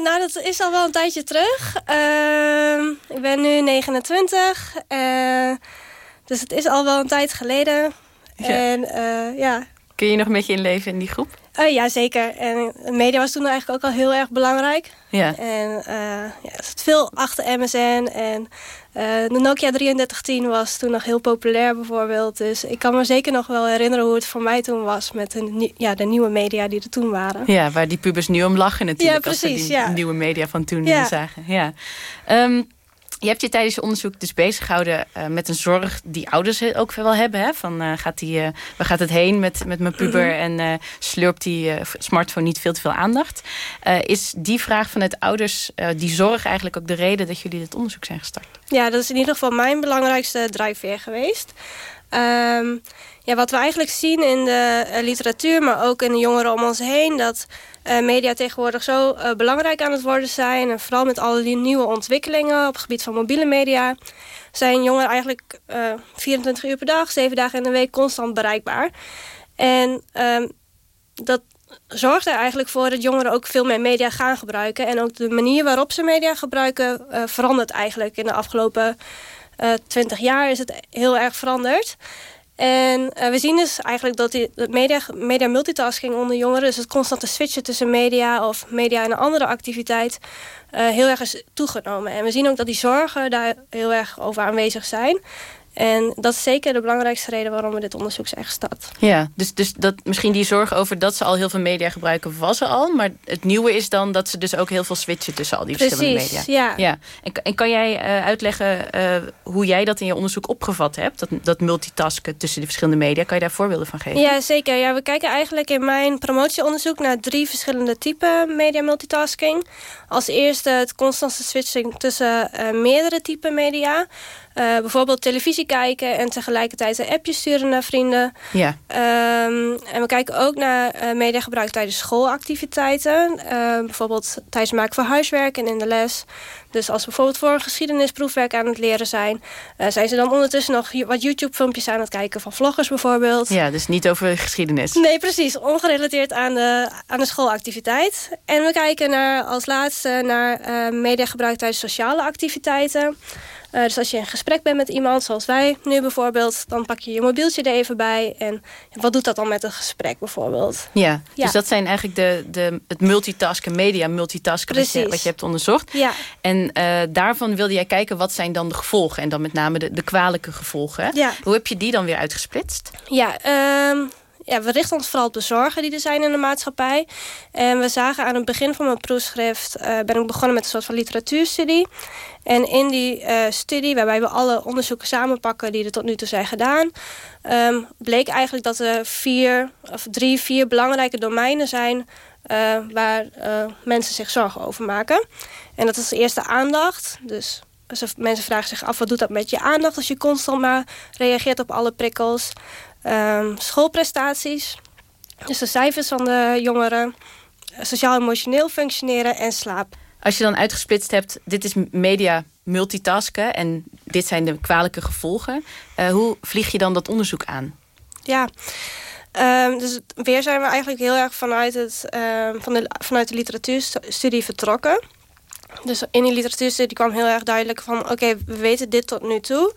Nou, dat is al wel een tijdje terug. Ehm, ik ben nu 29. dus het is al wel een tijd geleden. Ja. En uh, ja. Kun je nog een beetje inleven in die groep? Uh, ja, zeker. En media was toen eigenlijk ook al heel erg belangrijk. Ja. En uh, ja, er zat veel achter MSN. En de Nokia 3310 was toen nog heel populair bijvoorbeeld. Dus ik kan me zeker nog wel herinneren hoe het voor mij toen was... met de, ja, de nieuwe media die er toen waren. Ja, waar die pubers nu om lachen natuurlijk. Ja, precies, als ze die ja. nieuwe media van toen Ja. zagen. Ja. Um, je hebt je tijdens je onderzoek dus bezig gehouden uh, met een zorg die ouders ook wel hebben. Hè? Van, uh, gaat die, uh, waar gaat het heen met, met mijn puber Mhm. en slurpt die smartphone niet veel te veel aandacht? is die vraag vanuit ouders, die zorg eigenlijk ook de reden dat jullie dit onderzoek zijn gestart? Ja, dat is in ieder geval mijn belangrijkste drijfveer geweest. Um, ja, wat we eigenlijk zien in de uh, literatuur, maar ook in de jongeren om ons heen... dat uh, media tegenwoordig zo uh, belangrijk aan het worden zijn... en vooral met alle die nieuwe ontwikkelingen op het gebied van mobiele media... zijn jongeren eigenlijk 24 uur per dag, 7 dagen in de week constant bereikbaar. En um, dat zorgt er eigenlijk voor dat jongeren ook veel meer media gaan gebruiken. En ook de manier waarop ze media gebruiken verandert eigenlijk in de afgelopen... 20 jaar is het heel erg veranderd. En uh, we zien dus eigenlijk dat die media, multitasking onder jongeren... dus het constante switchen tussen media of media en een andere activiteit... Uh, heel erg is toegenomen. En we zien ook dat die zorgen daar heel erg over aanwezig zijn... En dat is zeker de belangrijkste reden waarom we dit onderzoek zijn gestart. Ja, dus, dus dat, misschien die zorg over dat ze al heel veel media gebruiken was er al. Maar het nieuwe is dan dat ze dus ook heel veel switchen tussen al die Precies, verschillende media. ja. ja. En, en kan jij uh, uitleggen uh, hoe jij dat in je onderzoek opgevat hebt? Dat, dat multitasken tussen de verschillende media. Kan je daar voorbeelden van geven? Ja, zeker. Ja, we kijken eigenlijk in mijn promotieonderzoek naar drie verschillende typen media multitasking. Als eerste het constante switching tussen uh, meerdere typen media. Uh, bijvoorbeeld televisie kijken en tegelijkertijd een appje sturen naar vrienden. Ja. Um, en we kijken ook naar uh, mediagebruik tijdens schoolactiviteiten. bijvoorbeeld tijdens het maken van huiswerk en in de les. Dus als we bijvoorbeeld voor een geschiedenisproefwerk aan het leren zijn... zijn ze dan ondertussen nog wat YouTube-filmpjes aan het kijken van vloggers bijvoorbeeld. Ja, dus niet over geschiedenis. Nee, precies. Ongerelateerd aan de, aan de schoolactiviteit. En we kijken naar, als laatste naar mediagebruik tijdens sociale activiteiten... Uh, dus als je in gesprek bent met iemand, zoals wij nu bijvoorbeeld... dan pak je je mobieltje er even bij. En wat doet dat dan met een gesprek bijvoorbeeld? Ja, Ja. dus dat zijn eigenlijk de, de, het multitasken, media multitasken... Wat je, Precies. wat je hebt onderzocht. Ja, En eh, daarvan wilde jij kijken, wat zijn dan de gevolgen? En dan met name de, de kwalijke gevolgen. Ja. Hoe heb je die dan weer uitgesplitst? ja, ehm, ja, we richten ons vooral op de zorgen die er zijn in de maatschappij. En we zagen aan het begin van mijn proefschrift... eh, ben ik begonnen met een soort van literatuurstudie. En in die eh, studie, waarbij we alle onderzoeken samenpakken... die er tot nu toe zijn gedaan... ehm, bleek eigenlijk dat er vier, of drie, vier belangrijke domeinen zijn... eh, waar eh, mensen zich zorgen over maken. En dat is de eerste aandacht. Dus mensen vragen zich af, wat doet dat met je aandacht... als je constant maar reageert op alle prikkels... Ehm, schoolprestaties. Dus de cijfers van de jongeren, sociaal-emotioneel functioneren en slaap. Als je dan uitgesplitst hebt, dit is media multitasken en dit zijn de kwalijke gevolgen. Uh, hoe vlieg je dan dat onderzoek aan? Ja, um, dus weer zijn we eigenlijk heel erg vanuit, het, um, van de, vanuit de literatuurstudie vertrokken. Dus in die literatuurstudie kwam heel erg duidelijk van... oké, we weten dit tot nu toe.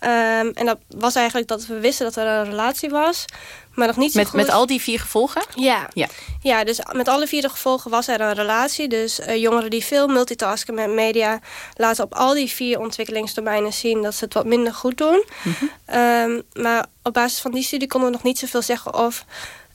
Um, en dat was eigenlijk dat we wisten dat er een relatie was. Maar nog niet zo met, goed. met al die vier gevolgen? Ja. ja. Ja, dus met alle vier de gevolgen was er een relatie. Dus uh, jongeren die veel multitasken met media... laten op al die vier ontwikkelingsdomeinen zien... dat ze het wat minder goed doen. Mm -hmm. um, maar op basis van die studie konden we nog niet zoveel zeggen... of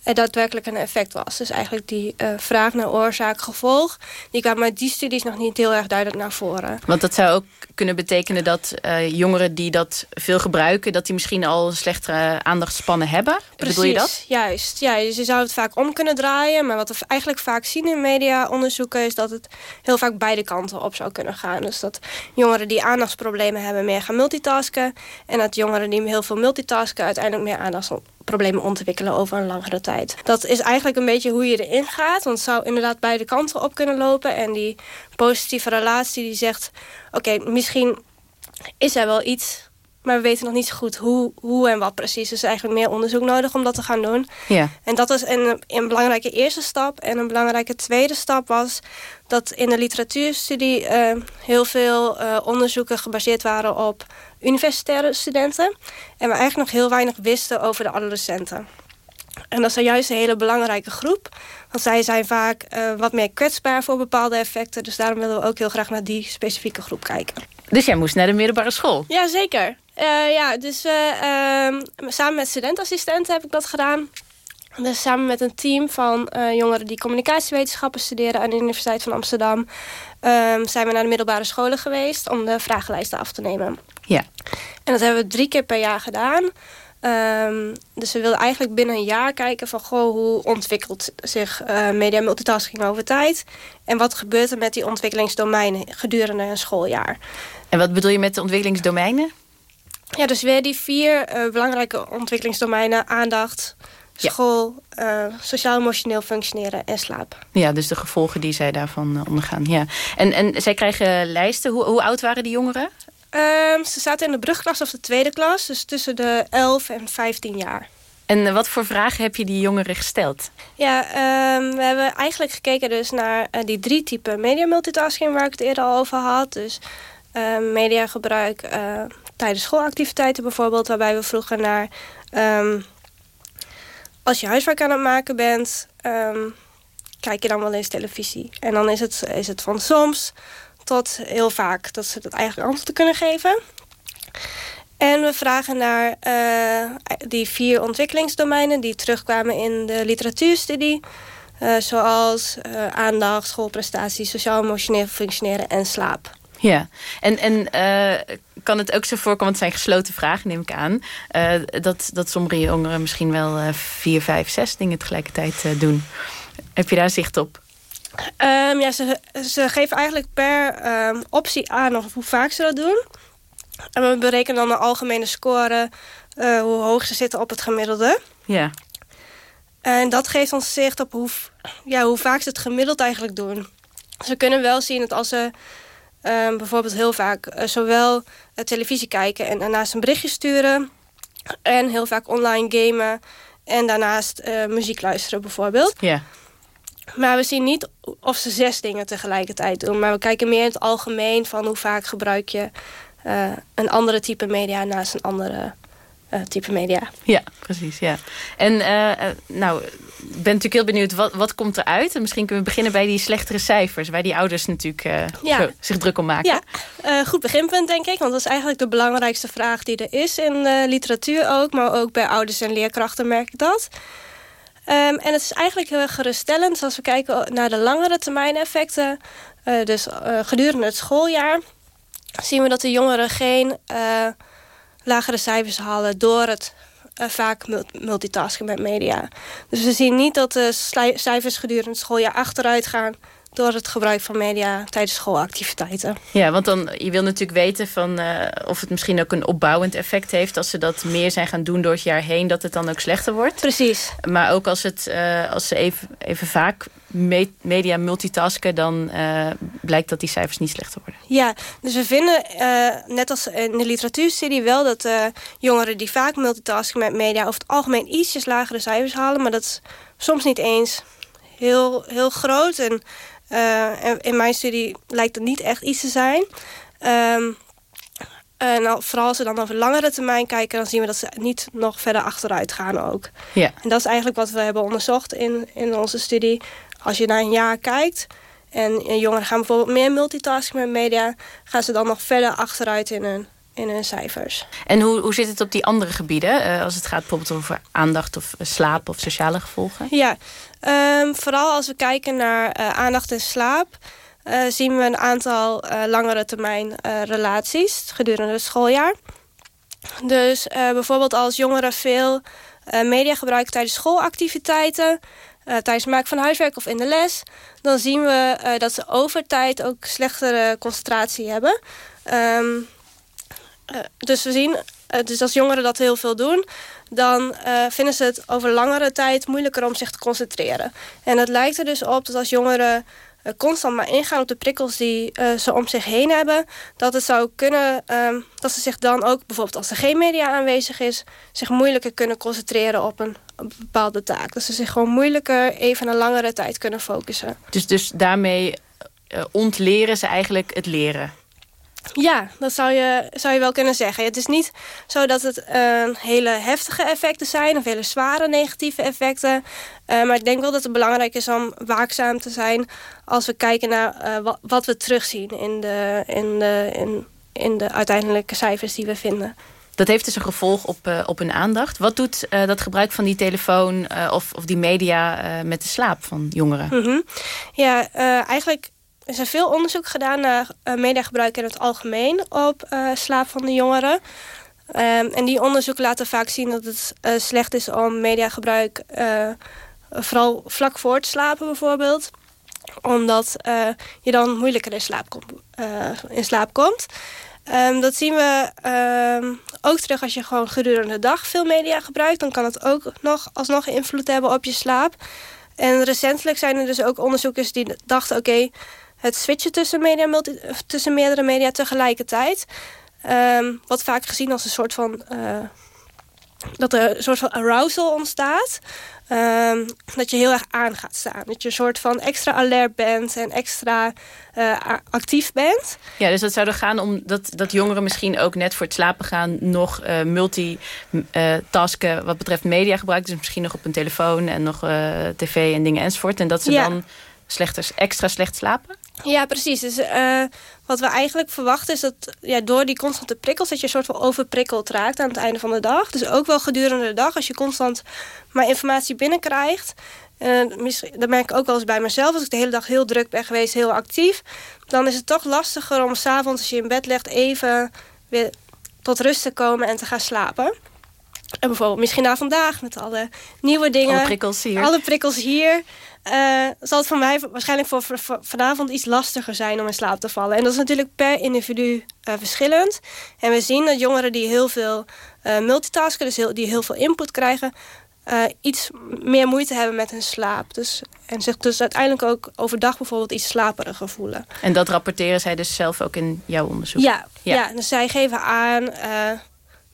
er daadwerkelijk een effect was. Dus eigenlijk die uh, vraag naar oorzaak-gevolg... die kwam uit die studies nog niet heel erg duidelijk naar voren. Want dat zou ook kunnen betekenen dat uh, jongeren die dat veel gebruiken... dat die misschien al slechtere aandachtspannen hebben? Precies, Bedoel je dat? juist. Ja, dus je zou het vaak om kunnen draaien. Maar wat we eigenlijk vaak zien in mediaonderzoeken... is dat het heel vaak beide kanten op zou kunnen gaan. Dus dat jongeren die aandachtsproblemen hebben... meer gaan multitasken. En dat jongeren die heel veel multitasken... uiteindelijk meer aandachtsproblemen ontwikkelen over een langere tijd. Dat is eigenlijk een beetje hoe je erin gaat. Want het zou inderdaad beide kanten op kunnen lopen. En die positieve relatie die zegt... oké, misschien is er wel iets... maar we weten nog niet zo goed hoe, hoe en wat precies. Dus eigenlijk meer onderzoek nodig om dat te gaan doen. Ja. En dat is een, een belangrijke eerste stap. En een belangrijke tweede stap was... dat in de literatuurstudie uh, heel veel uh, onderzoeken gebaseerd waren op universitaire studenten. En we eigenlijk nog heel weinig wisten over de adolescenten. En dat is juist een hele belangrijke groep. Want zij zijn vaak uh, wat meer kwetsbaar voor bepaalde effecten. Dus daarom willen we ook heel graag naar die specifieke groep kijken. Dus jij moest naar de middelbare school? Ja, zeker. Uh, ja, dus uh, samen met studentassistenten heb ik dat gedaan. Dus samen met een team van uh, jongeren die communicatiewetenschappen studeren aan de Universiteit van Amsterdam, um, zijn we naar de middelbare scholen geweest om de vragenlijsten af te nemen. Ja. En dat hebben we drie keer per jaar gedaan. Um, dus we wilden eigenlijk binnen een jaar kijken van goh, hoe ontwikkelt zich uh, media multitasking over tijd. En wat gebeurt er met die ontwikkelingsdomeinen gedurende een schooljaar. En wat bedoel je met de ontwikkelingsdomeinen? Ja, dus weer die vier uh, belangrijke ontwikkelingsdomeinen. Aandacht, school, ja. uh, sociaal-emotioneel functioneren en slaap. Ja, dus de gevolgen die zij daarvan uh, ondergaan. Ja. En, en zij krijgen lijsten. Hoe, hoe oud waren die jongeren? Um, ze zaten in de brugklas of de tweede klas. Dus tussen de 11 en 15 jaar. En wat voor vragen heb je die jongeren gesteld? Ja, um, we hebben eigenlijk gekeken dus naar uh, die drie typen media multitasking... waar ik het eerder al over had. Dus uh, mediagebruik tijdens schoolactiviteiten bijvoorbeeld... waarbij we vroegen naar... Um, als je huiswerk aan het maken bent... Um, kijk je dan wel eens televisie. En dan is het, is het van soms tot heel vaak dat ze het eigenlijk antwoord kunnen geven. En we vragen naar uh, die vier ontwikkelingsdomeinen... die terugkwamen in de literatuurstudie. Uh, zoals uh, aandacht, schoolprestaties, sociaal-emotioneel functioneren en slaap. Ja, en, en kan het ook zo voorkomen, want het zijn gesloten vragen, neem ik aan... dat, dat sommige jongeren misschien wel vier, vijf, zes dingen tegelijkertijd doen. Heb je daar zicht op? Um, ja, ze, ze geven eigenlijk per um, optie aan of hoe vaak ze dat doen. En we berekenen dan een algemene score, uh, hoe hoog ze zitten op het gemiddelde. Ja. En dat geeft ons zicht op hoe, ja, hoe vaak ze het gemiddeld eigenlijk doen. We kunnen wel zien dat als ze um, bijvoorbeeld heel vaak uh, zowel uh, televisie kijken en daarnaast een berichtje sturen. En heel vaak online gamen en daarnaast muziek luisteren bijvoorbeeld. Ja. Maar we zien niet of ze zes dingen tegelijkertijd doen. Maar we kijken meer in het algemeen van hoe vaak gebruik je een andere type media naast een andere uh, type media. Ja, precies. Ja. En uh, nou, ik ben natuurlijk heel benieuwd, wat, wat komt eruit? En misschien kunnen we beginnen bij die slechtere cijfers... waar die ouders natuurlijk ja. zich druk om maken. Ja, goed beginpunt denk ik. Want dat is eigenlijk de belangrijkste vraag die er is in literatuur ook. Maar ook bij ouders en leerkrachten merk ik dat. Um, en het is eigenlijk heel geruststellend als we kijken naar de langere termijn effecten. Dus gedurende het schooljaar zien we dat de jongeren geen lagere cijfers halen door het vaak multitasken met media. Dus we zien niet dat de cijfers gedurende het schooljaar achteruit gaan door het gebruik van media tijdens schoolactiviteiten. Ja, want dan, je wil natuurlijk weten van, uh, of het misschien ook een opbouwend effect heeft... als ze dat meer zijn gaan doen door het jaar heen... dat het dan ook slechter wordt. Precies. Maar ook als, het, uh, als ze even, even vaak media multitasken... dan uh, blijkt dat die cijfers niet slechter worden. Ja, dus we vinden, net als in de literatuurstudie... wel dat jongeren die vaak multitasken met media... over het algemeen ietsjes lagere cijfers halen... maar dat is soms niet eens heel, heel groot. En uh, in mijn studie lijkt het niet echt iets te zijn. Um, en vooral als we dan over langere termijn kijken... dan zien we dat ze niet nog verder achteruit gaan ook. Ja. En dat is eigenlijk wat we hebben onderzocht in, in onze studie. Als je naar een jaar kijkt... en jongeren gaan bijvoorbeeld meer multitasken met media... gaan ze dan nog verder achteruit in hun, in hun cijfers. En hoe, hoe zit het op die andere gebieden? Uh, als het gaat bijvoorbeeld over aandacht of slaap of sociale gevolgen? Ja, um, vooral als we kijken naar uh, aandacht en slaap... Uh, zien we een aantal langere termijn relaties gedurende het schooljaar. Dus bijvoorbeeld als jongeren veel media gebruiken tijdens schoolactiviteiten... tijdens het maken van huiswerk of in de les... dan zien we dat ze over tijd ook slechtere concentratie hebben... Uh, dus we zien, dus als jongeren dat heel veel doen... dan uh, vinden ze het over langere tijd moeilijker om zich te concentreren. En het lijkt er dus op dat als jongeren constant maar ingaan op de prikkels die ze om zich heen hebben... dat het zou kunnen um, dat ze zich dan ook, bijvoorbeeld als er geen media aanwezig is... zich moeilijker kunnen concentreren op een, op een bepaalde taak. Dat ze zich gewoon moeilijker even een langere tijd kunnen focussen. Dus, dus daarmee ontleren ze eigenlijk het leren? Ja, dat zou je, zou je wel kunnen zeggen. Het is niet zo dat het uh, hele heftige effecten zijn... of hele zware negatieve effecten. Uh, maar ik denk wel dat het belangrijk is om waakzaam te zijn... als we kijken naar uh, wat, we terugzien in de, in, de, in, in de uiteindelijke cijfers die we vinden. Dat heeft dus een gevolg op, op hun aandacht. Wat doet dat gebruik van die telefoon of, of die media met de slaap van jongeren? Mm -hmm. Ja, eigenlijk er is veel onderzoek gedaan naar uh, mediagebruik in het algemeen op uh, slaap van de jongeren. Um, en die onderzoeken laten vaak zien dat het uh, slecht is om mediagebruik vooral vlak voor het slapen bijvoorbeeld. Omdat je dan moeilijker in slaap, kom, in slaap komt. Um, dat zien we um, ook terug als je gewoon gedurende de dag veel media gebruikt. Dan kan het ook nog alsnog invloed hebben op je slaap. En recentelijk zijn er dus ook onderzoekers die dachten... oké, het switchen tussen, media, multi, tussen meerdere media tegelijkertijd. Um, wat vaak gezien als een soort van... Uh, dat er een soort van arousal ontstaat. Um, dat je heel erg aan gaat staan. Dat je een soort van extra alert bent en extra uh, actief bent. Ja, dus dat zou er gaan om dat, dat jongeren misschien ook net voor het slapen gaan... nog uh, multitasken uh, wat betreft media gebruiken. Dus misschien nog op een telefoon en nog tv en dingen enzovoort. En dat ze ja. dan slechter, extra slecht slapen? Ja, precies. Dus uh, wat we eigenlijk verwachten is dat ja, door die constante prikkels... dat je een soort van overprikkeld raakt aan het einde van de dag. Dus ook wel gedurende de dag, als je constant maar informatie binnenkrijgt... Uh, dat merk ik ook wel eens bij mezelf. Als ik de hele dag heel druk ben geweest, heel actief... dan is het toch lastiger om s'avonds als je in bed legt... even weer tot rust te komen en te gaan slapen. En bijvoorbeeld misschien na vandaag met alle nieuwe dingen. Alle prikkels hier. Alle prikkels hier. Uh, zal het voor mij waarschijnlijk voor, vanavond iets lastiger zijn om in slaap te vallen. En dat is natuurlijk per individu uh, verschillend. En we zien dat jongeren die heel veel uh, multitasken, dus heel, die heel veel input krijgen, iets meer moeite hebben met hun slaap. Dus, en zich dus uiteindelijk ook overdag bijvoorbeeld iets slaperiger voelen. En dat rapporteren zij dus zelf ook in jouw onderzoek? Ja, ja. ja dus zij geven aan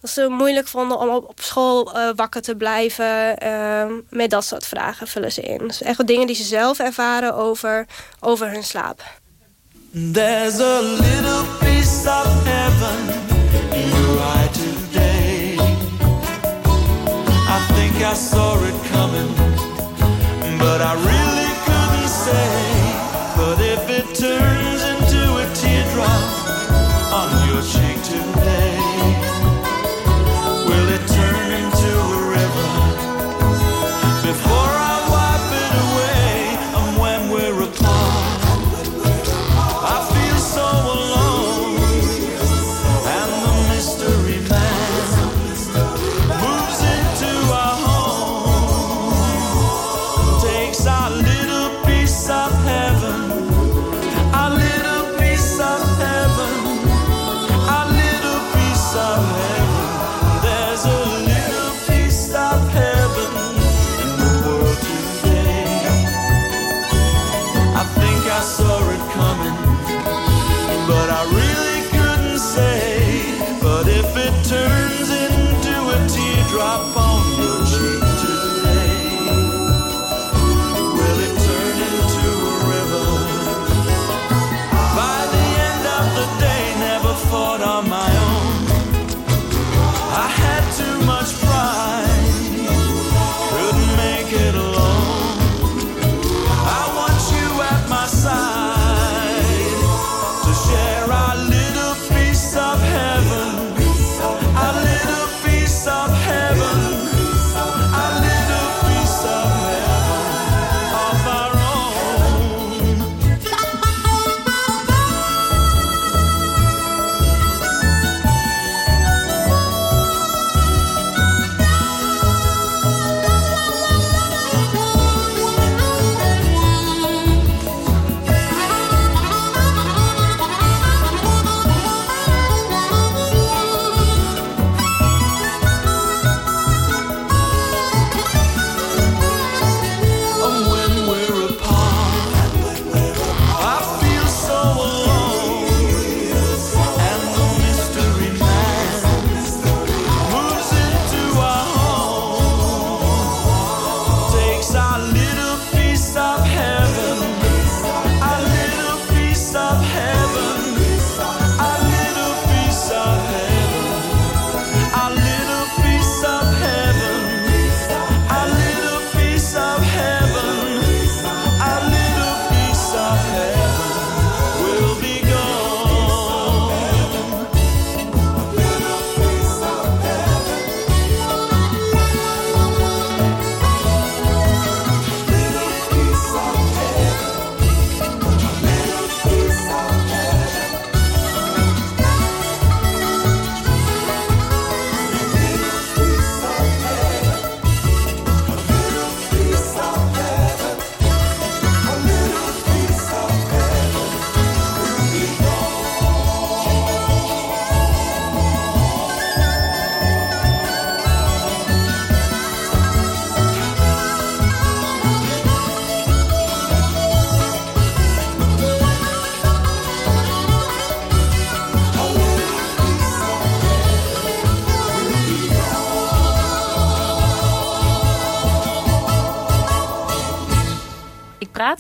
dat ze moeilijk vonden om op school uh, wakker te blijven. Uh, met dat soort vragen vullen ze in. Dus echt dingen die ze zelf ervaren over, over hun slaap. There's a little piece of heaven in eye today. I think I saw it coming, but I really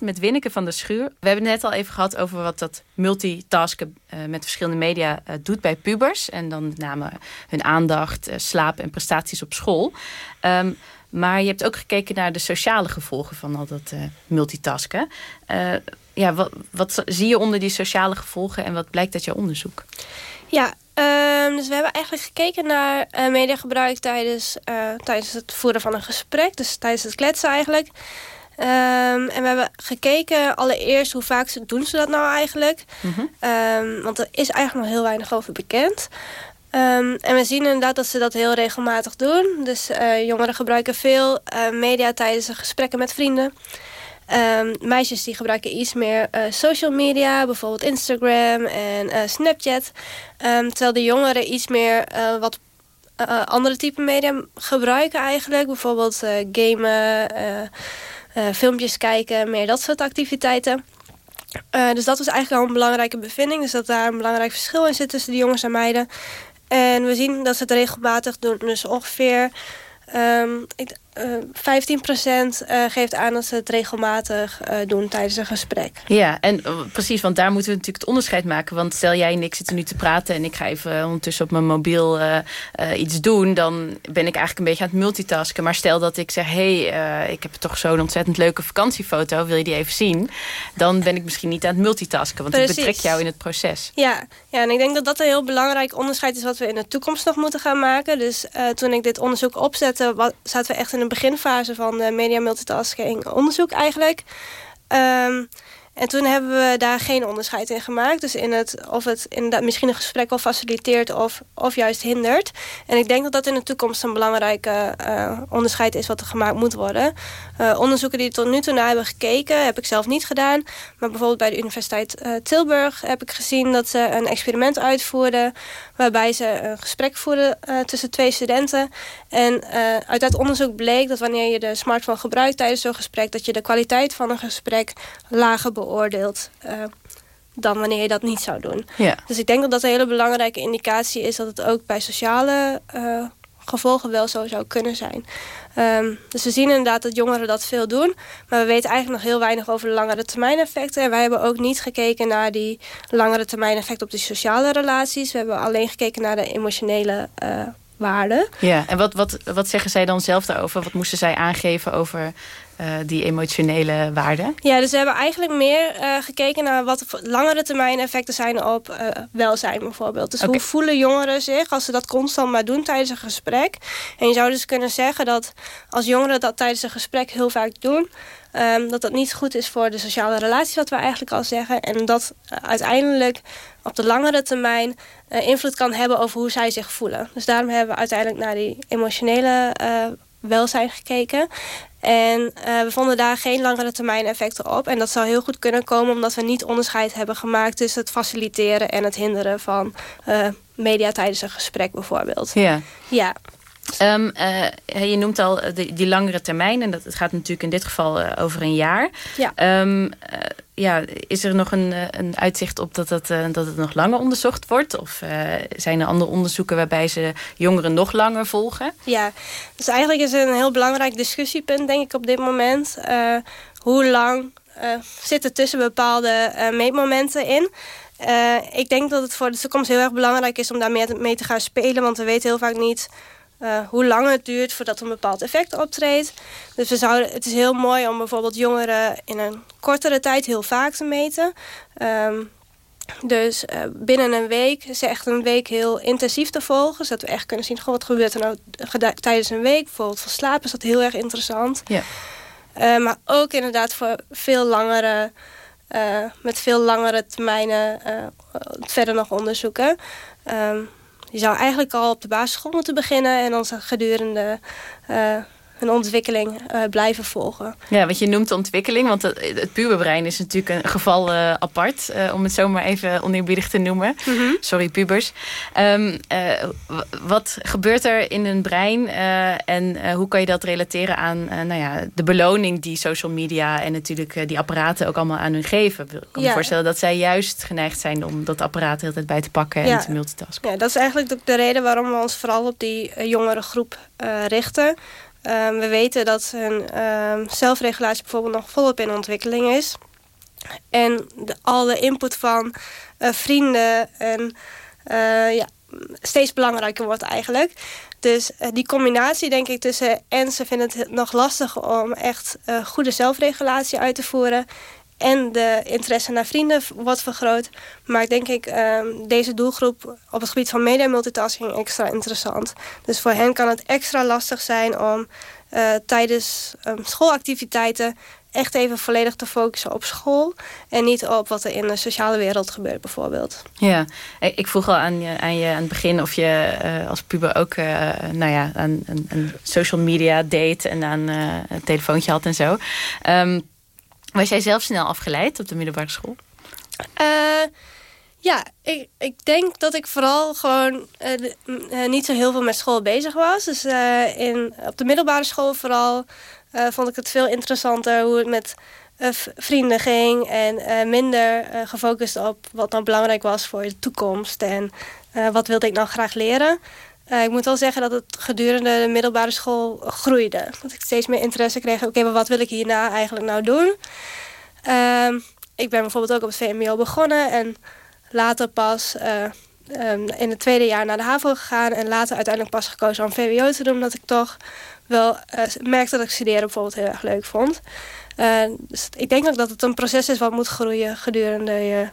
met Winneke van der Schuur. We hebben net al even gehad over wat dat multitasken uh, met verschillende media uh, doet bij pubers. En dan met name hun aandacht, uh, slaap en prestaties op school. Um, maar je hebt ook gekeken naar de sociale gevolgen van al dat multitasken. ja, wat, wat zie je onder die sociale gevolgen en wat blijkt uit jouw onderzoek? Ja, um, dus we hebben eigenlijk gekeken naar mediagebruik tijdens, tijdens het voeren van een gesprek. Dus tijdens het kletsen eigenlijk. Um, en we hebben gekeken allereerst hoe vaak ze, doen ze dat nou eigenlijk. Mm um, want er is eigenlijk nog heel weinig over bekend. Um, en we zien inderdaad dat ze dat heel regelmatig doen. Dus uh, jongeren gebruiken veel uh, media tijdens de gesprekken met vrienden. meisjes die gebruiken iets meer uh, social media, bijvoorbeeld Instagram en Snapchat. terwijl de jongeren iets meer wat andere type media gebruiken eigenlijk. Bijvoorbeeld gamen filmpjes kijken, meer dat soort activiteiten. Uh, dus dat was eigenlijk al een belangrijke bevinding. Dus dat daar een belangrijk verschil in zit tussen de jongens en meiden. En we zien dat ze het regelmatig doen. Dus ongeveer Um, ik, eh, 15% uh, eh, geeft aan dat ze het regelmatig uh, doen tijdens een gesprek. Ja, en precies, want daar moeten we natuurlijk het onderscheid maken. Want stel jij en ik zitten nu te praten... en ik ga even ondertussen op mijn mobiel iets doen... dan ben ik eigenlijk een beetje aan het multitasken. Maar stel dat ik zeg... hé, hey, ik heb toch zo'n ontzettend leuke vakantiefoto... wil je die even zien? Dan ben ik misschien niet aan het multitasken. Want precies. ik betrek jou in het proces. Ja, ja, en ik denk dat dat een heel belangrijk onderscheid is... wat we in de toekomst nog moeten gaan maken. Dus toen ik dit onderzoek opzette zaten we echt in de beginfase van uh, media multitasking onderzoek eigenlijk. Um, en toen hebben we daar geen onderscheid in gemaakt. Dus in het, of het inderdaad misschien een gesprek wel faciliteert of, of juist hindert. En ik denk dat dat in de toekomst een belangrijke uh, onderscheid is wat er gemaakt moet worden. Uh, onderzoeken die tot nu toe naar hebben gekeken, heb ik zelf niet gedaan. Maar bijvoorbeeld bij de Universiteit uh, Tilburg heb ik gezien dat ze een experiment uitvoerden. Waarbij ze een gesprek voerden tussen twee studenten. En uit dat onderzoek bleek dat wanneer je de smartphone gebruikt tijdens zo'n gesprek, dat je de kwaliteit van een gesprek lager beoordeelt uh, dan wanneer je dat niet zou doen. Ja. Dus ik denk dat dat een hele belangrijke indicatie is... dat het ook bij sociale gevolgen wel zo zou kunnen zijn. Ehm, dus we zien inderdaad dat jongeren dat veel doen. Maar we weten eigenlijk nog heel weinig over de langere termijn effecten. En wij hebben ook niet gekeken naar die langere termijn effecten op de sociale relaties. We hebben alleen gekeken naar de emotionele uh, waarden. Ja, en wat, wat, wat zeggen zij dan zelf daarover? Wat moesten zij aangeven over uh, die emotionele waarden? Ja, dus we hebben eigenlijk meer uh, gekeken naar wat langere termijn effecten zijn op uh, welzijn bijvoorbeeld. Dus okay. hoe voelen jongeren zich als ze dat constant maar doen tijdens een gesprek? En je zou dus kunnen zeggen dat als jongeren dat tijdens een gesprek heel vaak doen... Um, dat dat niet goed is voor de sociale relatie, wat we eigenlijk al zeggen. En dat uiteindelijk op de langere termijn invloed kan hebben over hoe zij zich voelen. Dus daarom hebben we uiteindelijk naar die emotionele welzijn gekeken. En uh, we vonden daar geen langere termijn effecten op. En dat zou heel goed kunnen komen omdat we niet onderscheid hebben gemaakt... tussen het faciliteren en het hinderen van uh, media tijdens een gesprek bijvoorbeeld. Ja. ja. Um, uh, je noemt al die, die, langere termijn. En dat het gaat natuurlijk in dit geval over een jaar. Ja. Um, uh, ja, is er nog een, een uitzicht op dat het, dat het nog langer onderzocht wordt? Of zijn er andere onderzoeken waarbij ze jongeren nog langer volgen? Ja, dus eigenlijk is het een heel belangrijk discussiepunt, denk ik, op dit moment. hoe lang zit er tussen bepaalde meetmomenten in? ik denk dat het voor de toekomst heel erg belangrijk is om daar mee te gaan spelen. Want we weten heel vaak niet uh, hoe lang het duurt voordat een bepaald effect optreedt. Dus we zouden, het is heel mooi om bijvoorbeeld jongeren in een kortere tijd heel vaak te meten. Um, dus uh, binnen een week is echt een week heel intensief te volgen. Zodat we echt kunnen zien, goh, wat gebeurt er nou tijdens een week. Bijvoorbeeld voor slapen is dat heel erg interessant. Ja. Uh, maar ook inderdaad voor veel langere... Uh, met veel langere termijnen verder nog onderzoeken. Um, je zou eigenlijk al op de basisschool moeten beginnen... en dan gedurende uh, hun ontwikkeling uh, blijven volgen. Ja, wat je noemt ontwikkeling, want het, het puberbrein is natuurlijk een geval uh, apart, uh, om het zo maar even oneerbiedig te noemen. Mm -hmm. Sorry, pubers. Um, wat gebeurt er in een brein en hoe kan je dat relateren aan nou ja, de beloning die social media en natuurlijk die apparaten ook allemaal aan hun geven? Ik kan ja. me voorstellen dat zij juist geneigd zijn om dat apparaat de hele tijd bij te pakken ja. en te multitasken. Ja, dat is eigenlijk de reden waarom we ons vooral op die jongere groep richten. Um, we weten dat hun um, zelfregulatie bijvoorbeeld nog volop in ontwikkeling is. En de, al de input van uh, vrienden en, uh, ja, steeds belangrijker wordt eigenlijk. Dus uh, die combinatie denk ik tussen... en ze vinden het nog lastig om echt goede zelfregulatie uit te voeren en de interesse naar vrienden wordt vergroot. Maar denk ik um, deze doelgroep op het gebied van media multitasking extra interessant. Dus voor hen kan het extra lastig zijn om uh, tijdens um, schoolactiviteiten echt even volledig te focussen op school. En niet op wat er in de sociale wereld gebeurt bijvoorbeeld. Ja, ik vroeg al aan je aan, je, aan het begin of je uh, als puber ook uh, nou ja, een, een, social media date en aan een telefoontje had en zo. Um, was jij zelf snel afgeleid op de middelbare school? Uh, ja, ik, ik denk dat ik vooral gewoon uh, uh, niet zo heel veel met school bezig was. Dus in, op de middelbare school vooral vond ik het veel interessanter hoe het met vrienden ging. En minder gefocust op wat nou belangrijk was voor de toekomst. En wat wilde ik nou graag leren. Uh, ik moet wel zeggen dat het gedurende de middelbare school groeide. Dat ik steeds meer interesse kreeg. Oké, maar wat wil ik hierna eigenlijk nou doen? Uh, ik ben bijvoorbeeld ook op het VMBO begonnen. En later pas uh, um, in het tweede jaar naar de HAVO gegaan. En later uiteindelijk pas gekozen om VWO te doen. Omdat ik toch wel uh, merkte dat ik studeren bijvoorbeeld heel erg leuk vond. dus ik denk ook dat het een proces is wat moet groeien gedurende je...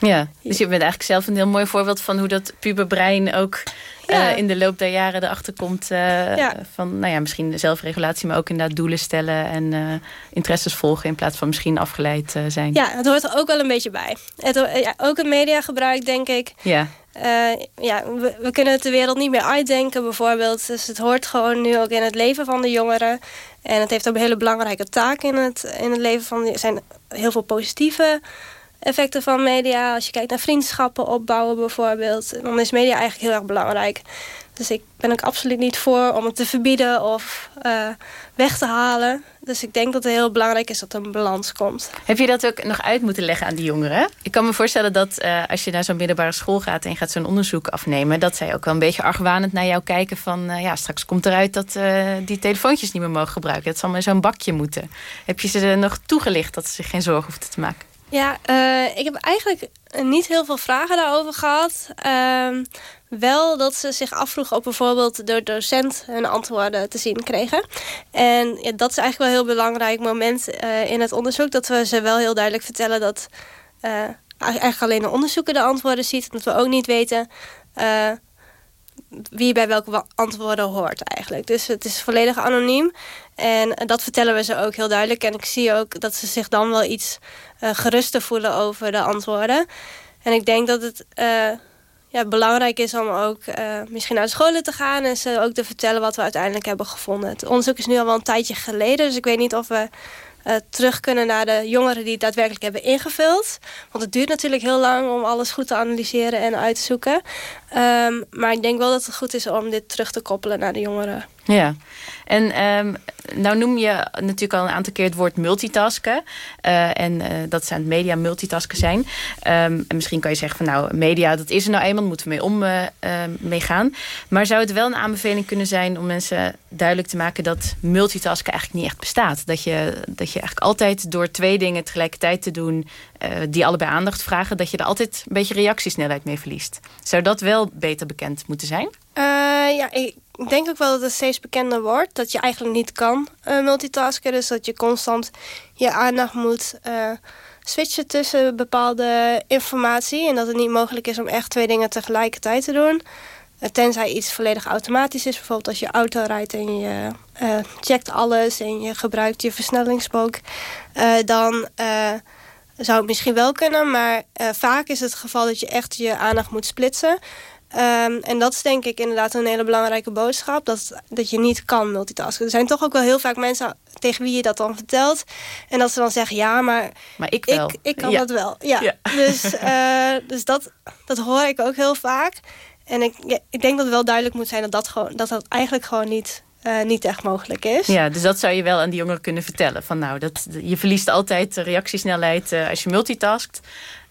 Ja, dus je bent eigenlijk zelf een heel mooi voorbeeld van hoe dat puberbrein ook ja. uh, in de loop der jaren erachter komt. Uh, ja. Van nou ja, misschien zelfregulatie, maar ook inderdaad doelen stellen en uh, interesses volgen in plaats van misschien afgeleid zijn. Ja, het hoort er ook wel een beetje bij. Het, ja, ook het mediagebruik, denk ik. Ja. ja, we, we, kunnen het de wereld niet meer uitdenken, bijvoorbeeld. Dus het hoort gewoon nu ook in het leven van de jongeren. En het heeft ook een hele belangrijke taak in het, in het leven van... Er zijn heel veel positieve effecten van media. Als je kijkt naar vriendschappen opbouwen bijvoorbeeld. Dan is media eigenlijk heel erg belangrijk. Dus ik ben ook absoluut niet voor om het te verbieden of uh, weg te halen. Dus ik denk dat het heel belangrijk is dat er een balans komt. Heb je dat ook nog uit moeten leggen aan die jongeren? Ik kan me voorstellen dat uh, als je naar zo'n middelbare school gaat... en gaat zo'n onderzoek afnemen... dat zij ook wel een beetje argwanend naar jou kijken van... Uh, ja, straks komt eruit dat die telefoontjes niet meer mogen gebruiken. Het zal maar zo'n bakje moeten. Heb je ze nog toegelicht dat ze zich geen zorgen hoefden te maken? Ja, ik heb eigenlijk niet heel veel vragen daarover gehad. Ehm, wel dat ze zich afvroegen op bijvoorbeeld de docent hun antwoorden te zien kregen. En ja, dat is eigenlijk wel een heel belangrijk moment uh, in het onderzoek. Dat we ze wel heel duidelijk vertellen dat uh, eigenlijk alleen de onderzoeker de antwoorden ziet. Dat we ook niet weten wie bij welke antwoorden hoort eigenlijk. Dus het is volledig anoniem. En dat vertellen we ze ook heel duidelijk. En ik zie ook dat ze zich dan wel iets geruster voelen over de antwoorden. En ik denk dat het ja, belangrijk is om ook uh, misschien naar de scholen te gaan... en ze ook te vertellen wat we uiteindelijk hebben gevonden. Het onderzoek is nu al wel een tijdje geleden... dus ik weet niet of we terug kunnen naar de jongeren die het daadwerkelijk hebben ingevuld. Want het duurt natuurlijk heel lang om alles goed te analyseren en uit te zoeken. Um, maar ik denk wel dat het goed is om dit terug te koppelen naar de jongeren. Ja, en um, nou noem je natuurlijk al een aantal keer het woord multitasken. Uh, en uh, dat zijn media multitasken zijn. Um, en misschien kan je zeggen van nou, media, dat is er nou eenmaal, moeten we mee om uh. Maar zou het wel een aanbeveling kunnen zijn om mensen duidelijk te maken dat multitasken eigenlijk niet echt bestaat? Dat je, dat je eigenlijk altijd door twee dingen tegelijkertijd te doen die allebei aandacht vragen, dat je er altijd een beetje reactiesnelheid mee verliest. Zou dat wel beter bekend moeten zijn? ja, ik ik denk ook wel dat het steeds bekender wordt. Dat je eigenlijk niet kan uh, multitasken. Dus dat je constant je aandacht moet uh, switchen tussen bepaalde informatie. En dat het niet mogelijk is om echt twee dingen tegelijkertijd te doen. Uh, tenzij iets volledig automatisch is. Bijvoorbeeld als je auto rijdt en je checkt alles en je gebruikt je versnellingspook. dan zou het misschien wel kunnen. Maar vaak is het geval dat je echt je aandacht moet splitsen. Um, en dat is denk ik inderdaad een hele belangrijke boodschap. Dat, dat je niet kan multitasken. Er zijn toch ook wel heel vaak mensen tegen wie je dat dan vertelt. En dat ze dan zeggen, ja, maar, maar ik, wel. ik, ik kan dat wel. Ja. Dus, uh, dus dat, dat hoor ik ook heel vaak. En ik, ja, ik denk dat het wel duidelijk moet zijn dat dat, gewoon, dat, dat eigenlijk gewoon niet uh, niet echt mogelijk is. Ja, dus dat zou je wel aan die jongeren kunnen vertellen. Van nou, dat, je verliest altijd reactiesnelheid uh, als je multitaskt.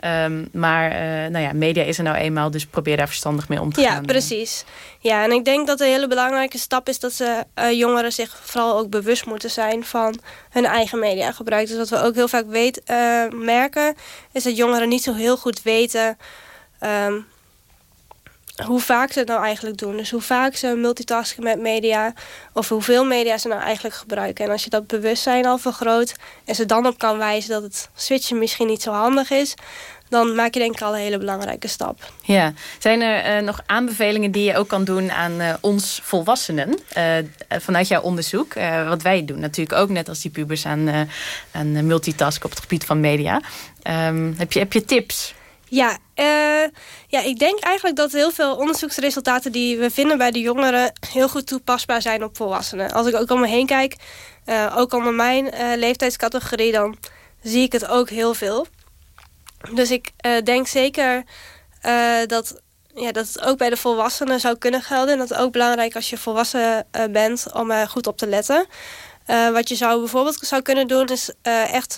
Um, maar uh, nou ja, media is er nou eenmaal, dus probeer daar verstandig mee om te ja, gaan. Ja, precies. Ja, en ik denk dat een hele belangrijke stap is dat ze jongeren zich vooral ook bewust moeten zijn van hun eigen mediagebruik. Dus wat we ook heel vaak weet, merken, is dat jongeren niet zo heel goed weten um, hoe vaak ze het nou eigenlijk doen. Dus hoe vaak ze multitasken met media... of hoeveel media ze nou eigenlijk gebruiken. En als je dat bewustzijn al vergroot... en ze dan op kan wijzen dat het switchen misschien niet zo handig is... dan maak je denk ik al een hele belangrijke stap. Ja. Zijn er uh, nog aanbevelingen die je ook kan doen aan uh, ons volwassenen... Uh, vanuit jouw onderzoek? wat wij doen natuurlijk ook net als die pubers aan, aan multitasken... op het gebied van media. Um, heb, je, heb je tips ja, uh, ja, ik denk eigenlijk dat heel veel onderzoeksresultaten die we vinden bij de jongeren heel goed toepasbaar zijn op volwassenen. Als ik ook om me heen kijk, uh, ook onder mijn uh, leeftijdscategorie, dan zie ik het ook heel veel. Dus ik denk zeker dat, ja, dat het ook bij de volwassenen zou kunnen gelden. En dat is ook belangrijk als je volwassen bent om er goed op te letten. wat je zou bijvoorbeeld zou kunnen doen is echt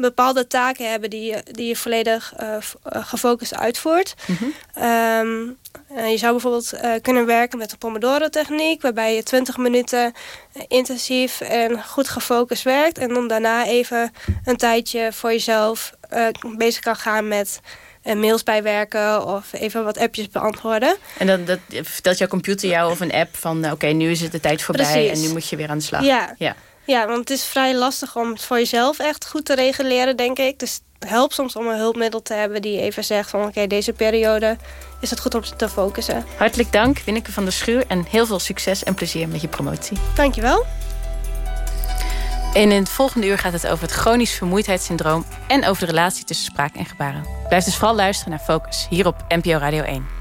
bepaalde taken hebben die je, die je volledig uh, gefocust uitvoert. Mm -hmm. um, uh, je zou bijvoorbeeld uh, kunnen werken met de Pomodoro-techniek... waarbij je 20 minuten intensief en goed gefocust werkt... en dan daarna even een tijdje voor jezelf bezig kan gaan met... mails bijwerken of even wat appjes beantwoorden. En dan dat, vertelt jouw computer jou of een app van... oké, nu is het de tijd voorbij Precies. en nu moet je weer aan de slag. Ja, ja. Ja, want het is vrij lastig om het voor jezelf echt goed te reguleren, denk ik. Dus het helpt soms om een hulpmiddel te hebben die even zegt van... oké, deze periode is het goed om te focussen. Hartelijk dank, Winneke van der Schuur. En heel veel succes en plezier met je promotie. Dankjewel. En in het volgende uur gaat het over het chronisch vermoeidheidssyndroom... en over de relatie tussen spraak en gebaren. Blijf dus vooral luisteren naar Focus, hier op NPO Radio 1.